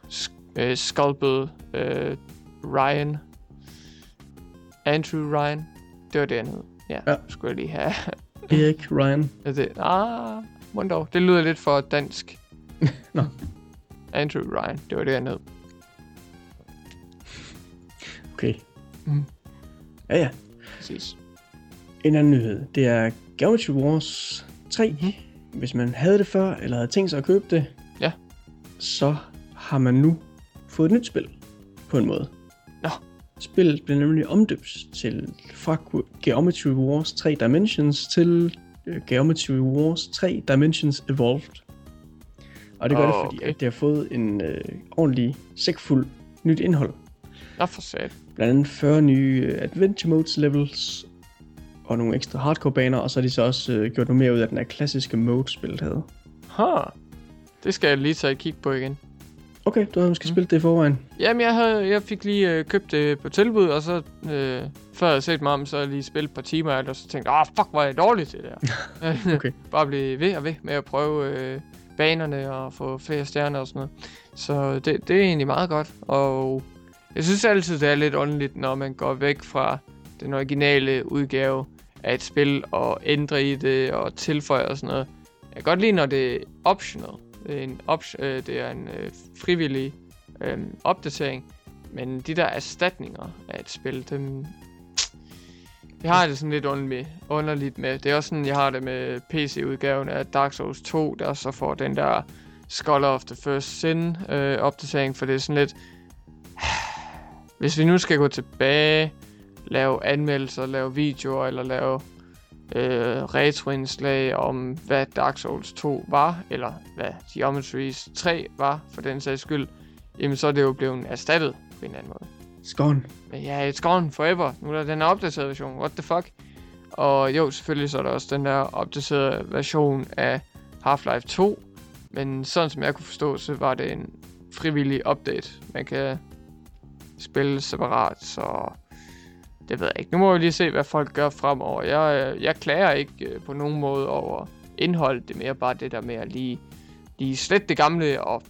øh, sculptet øh, Ryan. Andrew Ryan. Det var det, han hed. Ja, Ja. ja. skulle jeg lige have. Erik Ryan. Er det, ah, dog? Det lyder lidt for dansk. Nå. Andrew Ryan, det var det, han hed. Okay. Mm. Ja, ja. Præcis. En anden nyhed, det er Geometry Wars 3. Mhm. Hvis man havde det før, eller havde tænkt sig at købe det, Ja. så har man nu fået et nyt spil, på en måde. Nå. Spillet blev nemlig omdøbt til fra Geometry Wars 3 Dimensions til øh, Geometry Wars 3 Dimensions Evolved. Og det gør Åh, det, fordi okay. at det har fået en øh, ordentlig sækfuld nyt indhold. Nå for sat. Blandt andet 40 nye øh, Adventure Modes levels, og nogle ekstra hardcore baner, og så har de så også øh, gjort noget mere ud af den her klassiske mode, spillet havde. Ha. Det skal jeg lige tage et kig på igen. Okay, du havde måske Mm. spillet det i forvejen. Jamen, jeg, havde, jeg fik lige øh, købt det på tilbud, og så, øh, før jeg set mig om, så jeg lige spillet et par timer og så tænkte jeg, ah, fuck, hvor er det dårligt, det der. Okay. Bare blive ved og ved med at prøve øh, banerne og få flere stjerner og sådan noget. Så det, det er egentlig meget godt, og jeg synes altid, det er lidt åndeligt, når man går væk fra den originale udgave af et spil, og ændrer i det, og tilføjer og sådan noget. Jeg kan godt lide, når det er optional. Det er en, op, øh, det er en øh, frivillig øh, opdatering. Men de der erstatninger af et spil, dem... Jeg har det sådan lidt underligt underligt med. Det er også sådan, jeg har det med PC-udgaven af Dark Souls 2, der så får den der Scholar of the First Sin øh, opdatering, for det er sådan lidt... Hvis vi nu skal gå tilbage, lave anmeldelser, lave videoer, eller lave øh, retroindslag om, hvad Dark Souls 2 var, eller hvad Geometry 3 var, for den sags skyld, jamen så er det jo blevet erstattet på en eller anden måde. Skåren. Men ja, it's gone forever. Nu er der den her opdaterede version. What the fuck? Og jo, selvfølgelig så er der også den der opdaterede version af Half-Life 2. Men sådan som jeg kunne forstå, så var det en frivillig update. Man kan spille separat, så det ved jeg ikke. Nu må vi lige se, hvad folk gør fremover. Jeg, øh, jeg klager ikke øh, på nogen måde over indholdet. Det er mere bare det der med at lige, lige slette det gamle og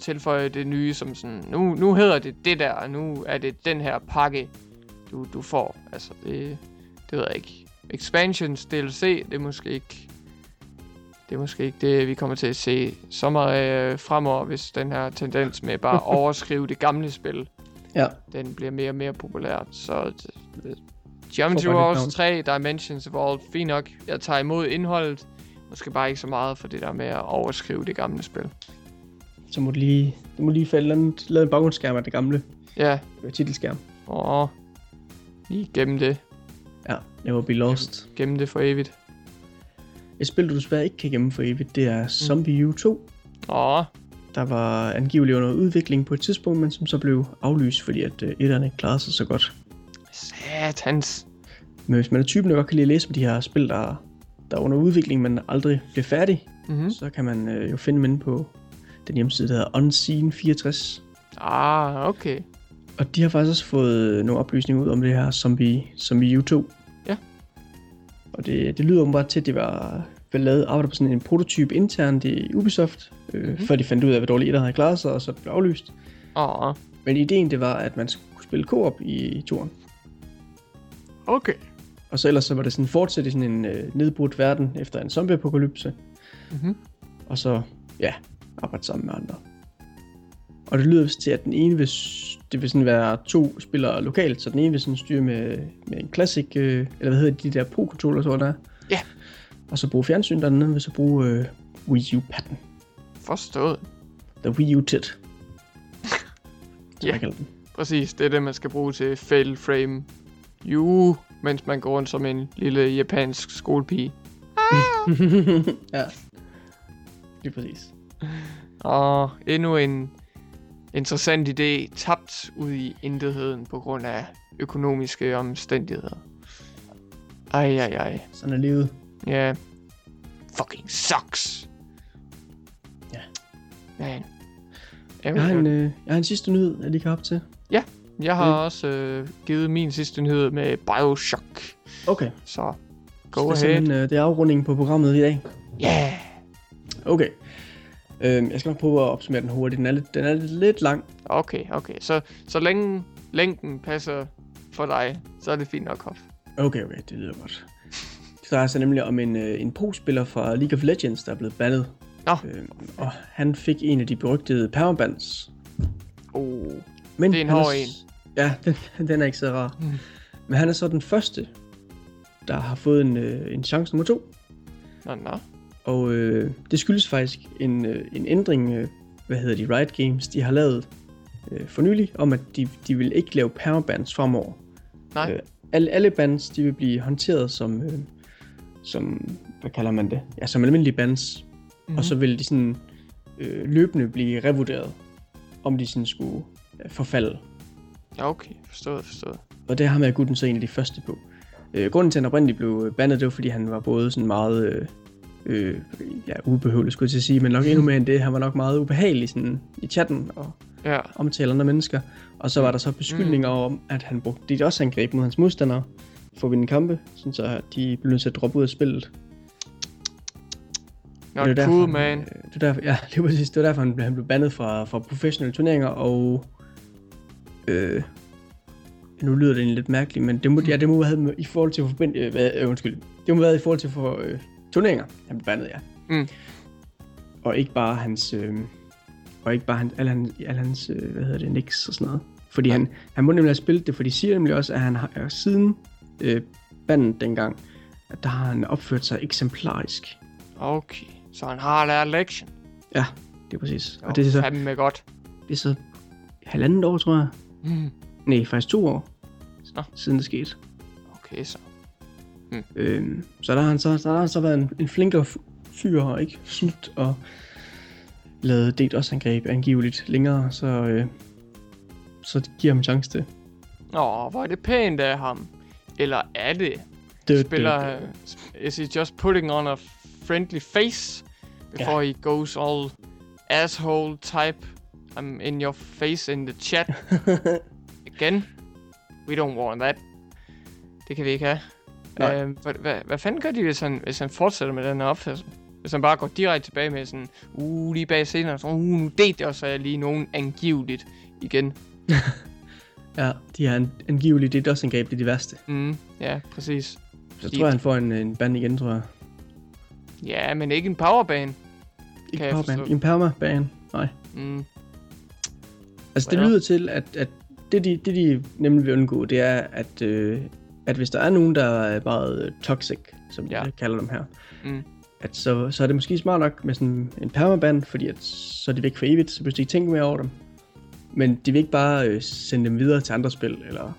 tilføje det nye som sådan, nu, nu hedder det det der, og nu er det den her pakke, du, du får. Altså, det, det ved jeg ikke. Expansions DLC, det er måske ikke, det er måske ikke det, vi kommer til at se så meget af fremover, hvis den her tendens med bare at overskrive det gamle spil, Ja. den bliver mere og mere populær. Så det- det- Geometry Wars 3 Dimensions Evolved, fint nok. Jeg tager imod indholdet. Måske bare ikke så meget for det der med at overskrive det gamle spil. Så må du lige, du må lige få andet, lave en baggrundsskærm af det gamle Ja, øh, titelskærm. Åh, lige gemme det. Ja, Never Be Lost. Gemme det for evigt. Et spil, du desværre ikke kan gemme for evigt, det er Zombie U2. Åh, Der var angiveligt under udvikling på et tidspunkt, men som så blev aflyst, fordi at øh, etterne ikke klarede sig så godt. satans. Men hvis man er typen, der godt kan lide at læse på de her spil, der, der er under udvikling, men aldrig bliver færdig, Mm-hmm. så kan man øh, jo finde dem inde på den hjemmeside, der hedder Unseen64. Ah, okay. Og de har faktisk også fået nogle oplysninger ud om det her Zombie, Zombie U2. Ja. Og det, det lyder åbenbart til, at det var lavet arbejdet på sådan en prototype internt i Ubisoft, øh, mm-hmm. før de fandt ud af, hvor dårligt der havde klaret sig, og så blev aflyst. Åh, Men ideen det var, at man skulle spille co-op i turen. okay. Og så ellers så var det sådan fortsat i sådan en øh, nedbrudt verden efter en zombieapokalypse. Mhm. Og så, ja, arbejde sammen med andre. Og det lyder vist til, at den ene vil, det vil sådan være to spillere lokalt, så den ene vil sådan styre med, med en classic, øh, eller hvad hedder de der pro-controller, så der er. Ja. Og så bruge fjernsyn, der den anden vil så bruge øh, Wii U-patten. Forstået. The Wii U-tit. Ja. Præcis, det er det, man skal bruge til fail frame you, mens man går rundt som en lille japansk skolepige. ja. Lige præcis. Og endnu en interessant idé tabt ud i intetheden på grund af økonomiske omstændigheder. Ej, ej, ej. Sådan er livet. Ja. Fucking sucks. Ja. Man. Jeg har en, øh, jeg har en sidste nyhed, jeg lige kan op til. Jeg har Mm. også øh, givet min sidste nyhed med Bioshock. Okay. Så Så go det er ahead. simpelthen, øh, det er afrundingen på programmet i dag. Yeah. Okay. Øhm, jeg skal nok prøve at opsummere den hurtigt. Den er lidt, den er lidt, lidt lang. Okay, okay. Så, så længe længden passer for dig, så er det fint nok, Hoff. Okay, okay, det lyder godt. Det drejer sig nemlig om en, øh, en pro-spiller fra League of Legends, der er blevet bandet. Nå. Øhm, og han fik en af de berygtede permabands. Oh. Men Det er en hård s- Ja, den, den er ikke så rar. Mm. Men han er så den første, der har fået en, øh, en chance nummer to. Nå, nå. Og øh, det skyldes faktisk en, øh, en ændring, øh, hvad hedder de, Riot Games, de har lavet øh, for nylig, om at de, de vil ikke lave permabands fremover. Nej. Øh, alle, alle bands, de vil blive håndteret som, øh, som, hvad kalder man det? Ja, som almindelige bands. Mhm. Mm-hmm. Og så vil de sådan øh, løbende blive revurderet, om de sådan skulle øh, forfalde. Ja, okay. Forstået, forstået. Og det har med gutten så en af de første på. Øh, grunden til, at han oprindeligt blev bandet, det var, fordi han var både sådan meget øh, øh, ja, ubehøvelig, skulle jeg til at sige, men nok endnu mere end det. Han var nok meget ubehagelig sådan, i chatten og Ja. omtale andre mennesker. Og så var der så beskyldninger om, at han brugte DDoS-angreb mod hans modstandere for at vinde kampe, sådan så de blev nødt til at droppe ud af spillet. Not det er cool, derfor, man. øh, Det er derfor, ja, lige præcis. Det var derfor, han blev, han blev bandet fra, fra professionelle turneringer, og... Øh, nu lyder det lidt mærkeligt, men det må, ja, det må have med, i forhold til forbind, øh, hvad, øh, undskyld. Det må have i forhold til for, øh, turneringer, han blev bandet, ja. Mm. Og ikke bare hans... Øh, og ikke bare han, alle, hans, alle hans, øh, hvad hedder det, nicks og sådan noget. Fordi Ja. han, han må nemlig have spillet det, for de siger nemlig også, at han har siden øh, bandet dengang, at der har han opført sig eksemplarisk. Okay. Så han har lært lektion. Ja, det er præcis. Og Og det er så, fandme godt. det er så halvandet år, tror jeg. Mm. Nej, faktisk to år, Nå. siden det skete. Okay, så. Øhm, så der har han så, så, der har han så været en, en flinkere fyr og ikke snydt og lavet DDoS-angreb angiveligt længere, så, øh, så det giver ham en chance til. Nå, hvor er det pænt af ham. Eller er det? Det, Spiller... Is he just putting on a friendly face? Before he goes all asshole type? I'm in your face in the chat. Again? We don't want that. Det kan vi ikke have. Nej. Øh, hvad, hvad, hvad fanden gør de, hvis han, hvis han fortsætter med den her opførsel? Hvis han bare går direkte tilbage med sådan, uh, lige bag scenen, og så, uh, nu det der, så er jeg lige nogen angiveligt igen. Ja, de har an, angiveligt DDoS-angreb, det er de værste. Mm, ja, præcis. Så Fordi- tror jeg, han får en, en band igen, tror jeg. Ja, men ikke en powerbane. Ikke powerband, forstå. en perma-bane. Nej. Mm, Altså, det Ja. lyder til, at, at det, de, det, de nemlig vil undgå, det er, at, øh, at hvis der er nogen, der er meget toxic, som Ja. ja. kalder dem her, Mm. at så, så er det måske smart nok med sådan en permaband, fordi at, så er de væk for evigt, så behøver de ikke tænke mere over dem. Men de vil ikke bare øh, sende dem videre til andre spil, eller...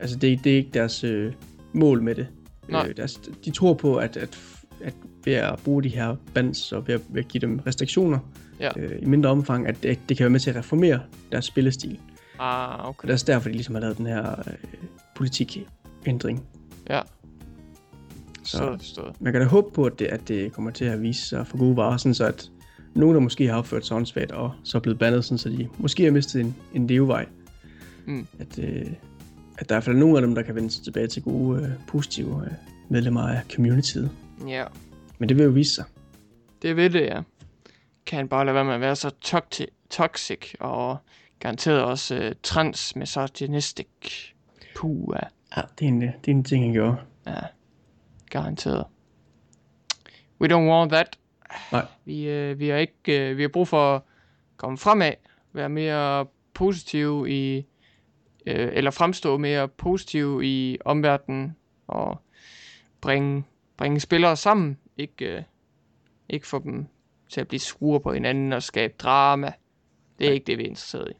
Altså, det, det er ikke deres øh, mål med det. Nej. Øh, deres, de tror på, at, at, at ved at bruge de her bands, og ved at, ved at give dem restriktioner, Ja. øh, i mindre omfang, at det, det kan være med til at reformere deres spillestil. Ah, Og okay. det er også derfor, de ligesom har lavet den her øh, politikændring. Ja. Så- Så. Man kan da håbe på, at det, at det kommer til at vise sig for gode varer, sådan så at nogen, der måske har opført sig åndssvagt og så er blevet bandet, sådan så de måske har mistet en, en levevej. Mm. At, øh, at der er i hvert fald nogle af dem, der kan vende sig tilbage til gode, øh, positive øh, medlemmer af communityet. Ja. Men det vil jo vise sig. Det ved det, ja. Kan han bare lade være med at være så toxic, og garanteret også uh, transmisogynistic. Puh, ja. Ja, det er en, det er en ting, han gjorde. ja. Garanteret. We don't want that. Nej. Vi, øh, vi har ikke, øh, vi har brug for at komme fremad, være mere positive i, øh, eller fremstå mere positive i omverdenen, og bringe, bringe spillere sammen, ikke, øh, ikke få dem til at blive sure på hinanden og skabe drama. Det er ikke det, vi er interesseret i.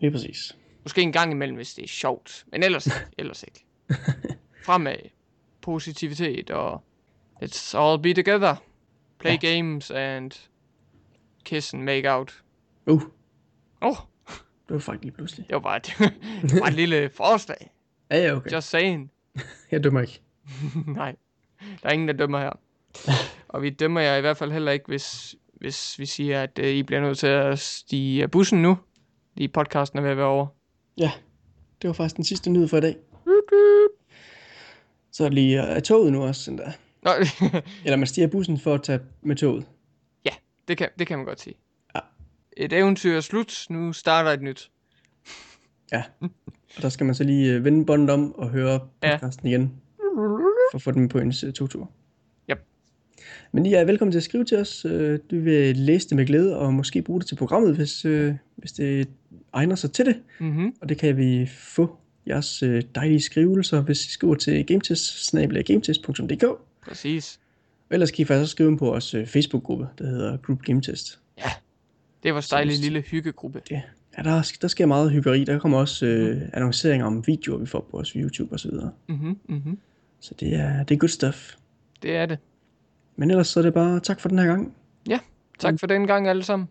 Lige præcis. Måske en gang imellem, hvis det er sjovt, men ellers, ellers ikke. Fremad, positivitet og let's all be together. Play Ja. games and kiss and make out. Uh, oh, det var faktisk lige pludselig. det var bare et, det var et lille forslag. Ja, ja, okay. Just saying. Jeg dømmer ikke. Nej, der er ingen, der dømmer her. Og vi dømmer jer i hvert fald heller ikke, hvis, hvis vi siger, at uh, I bliver nødt til at stige af bussen nu. Lige podcasten er ved at være over. Ja, det var faktisk den sidste nyhed for i dag. Så er det lige af toget nu også, sådan der. Nå, Eller man stiger bussen for at tage med toget. ja, det kan, det kan man godt sige. Ja. Et eventyr er slut, nu starter et nyt. Ja. Og der skal man så lige øh, vende båndet om og høre Ja. podcasten igen. For at få den på ens uh, togtur. Yep. Men I er velkommen til at skrive til os. Øh, Du vil læse det med glæde og måske bruge det til programmet, hvis, øh, hvis det egner sig til det. Mhm. Og det kan vi få jeres øh, dejlige skrivelser, hvis I skriver til gametest Præcis. Ellers kan I faktisk skrive på vores øh, Facebook-gruppe, der hedder Group Gametest. Det er vores dejlige Seriøst. lille hyggegruppe. Ja, der, der sker meget hyggeri. Der kommer også øh, annonceringer om videoer, vi får på vores YouTube osv. Mhm, mhm. Så det er, det er good stuff. Det er det. Men ellers så er det bare tak for den her gang. Tak for den gang alle sammen.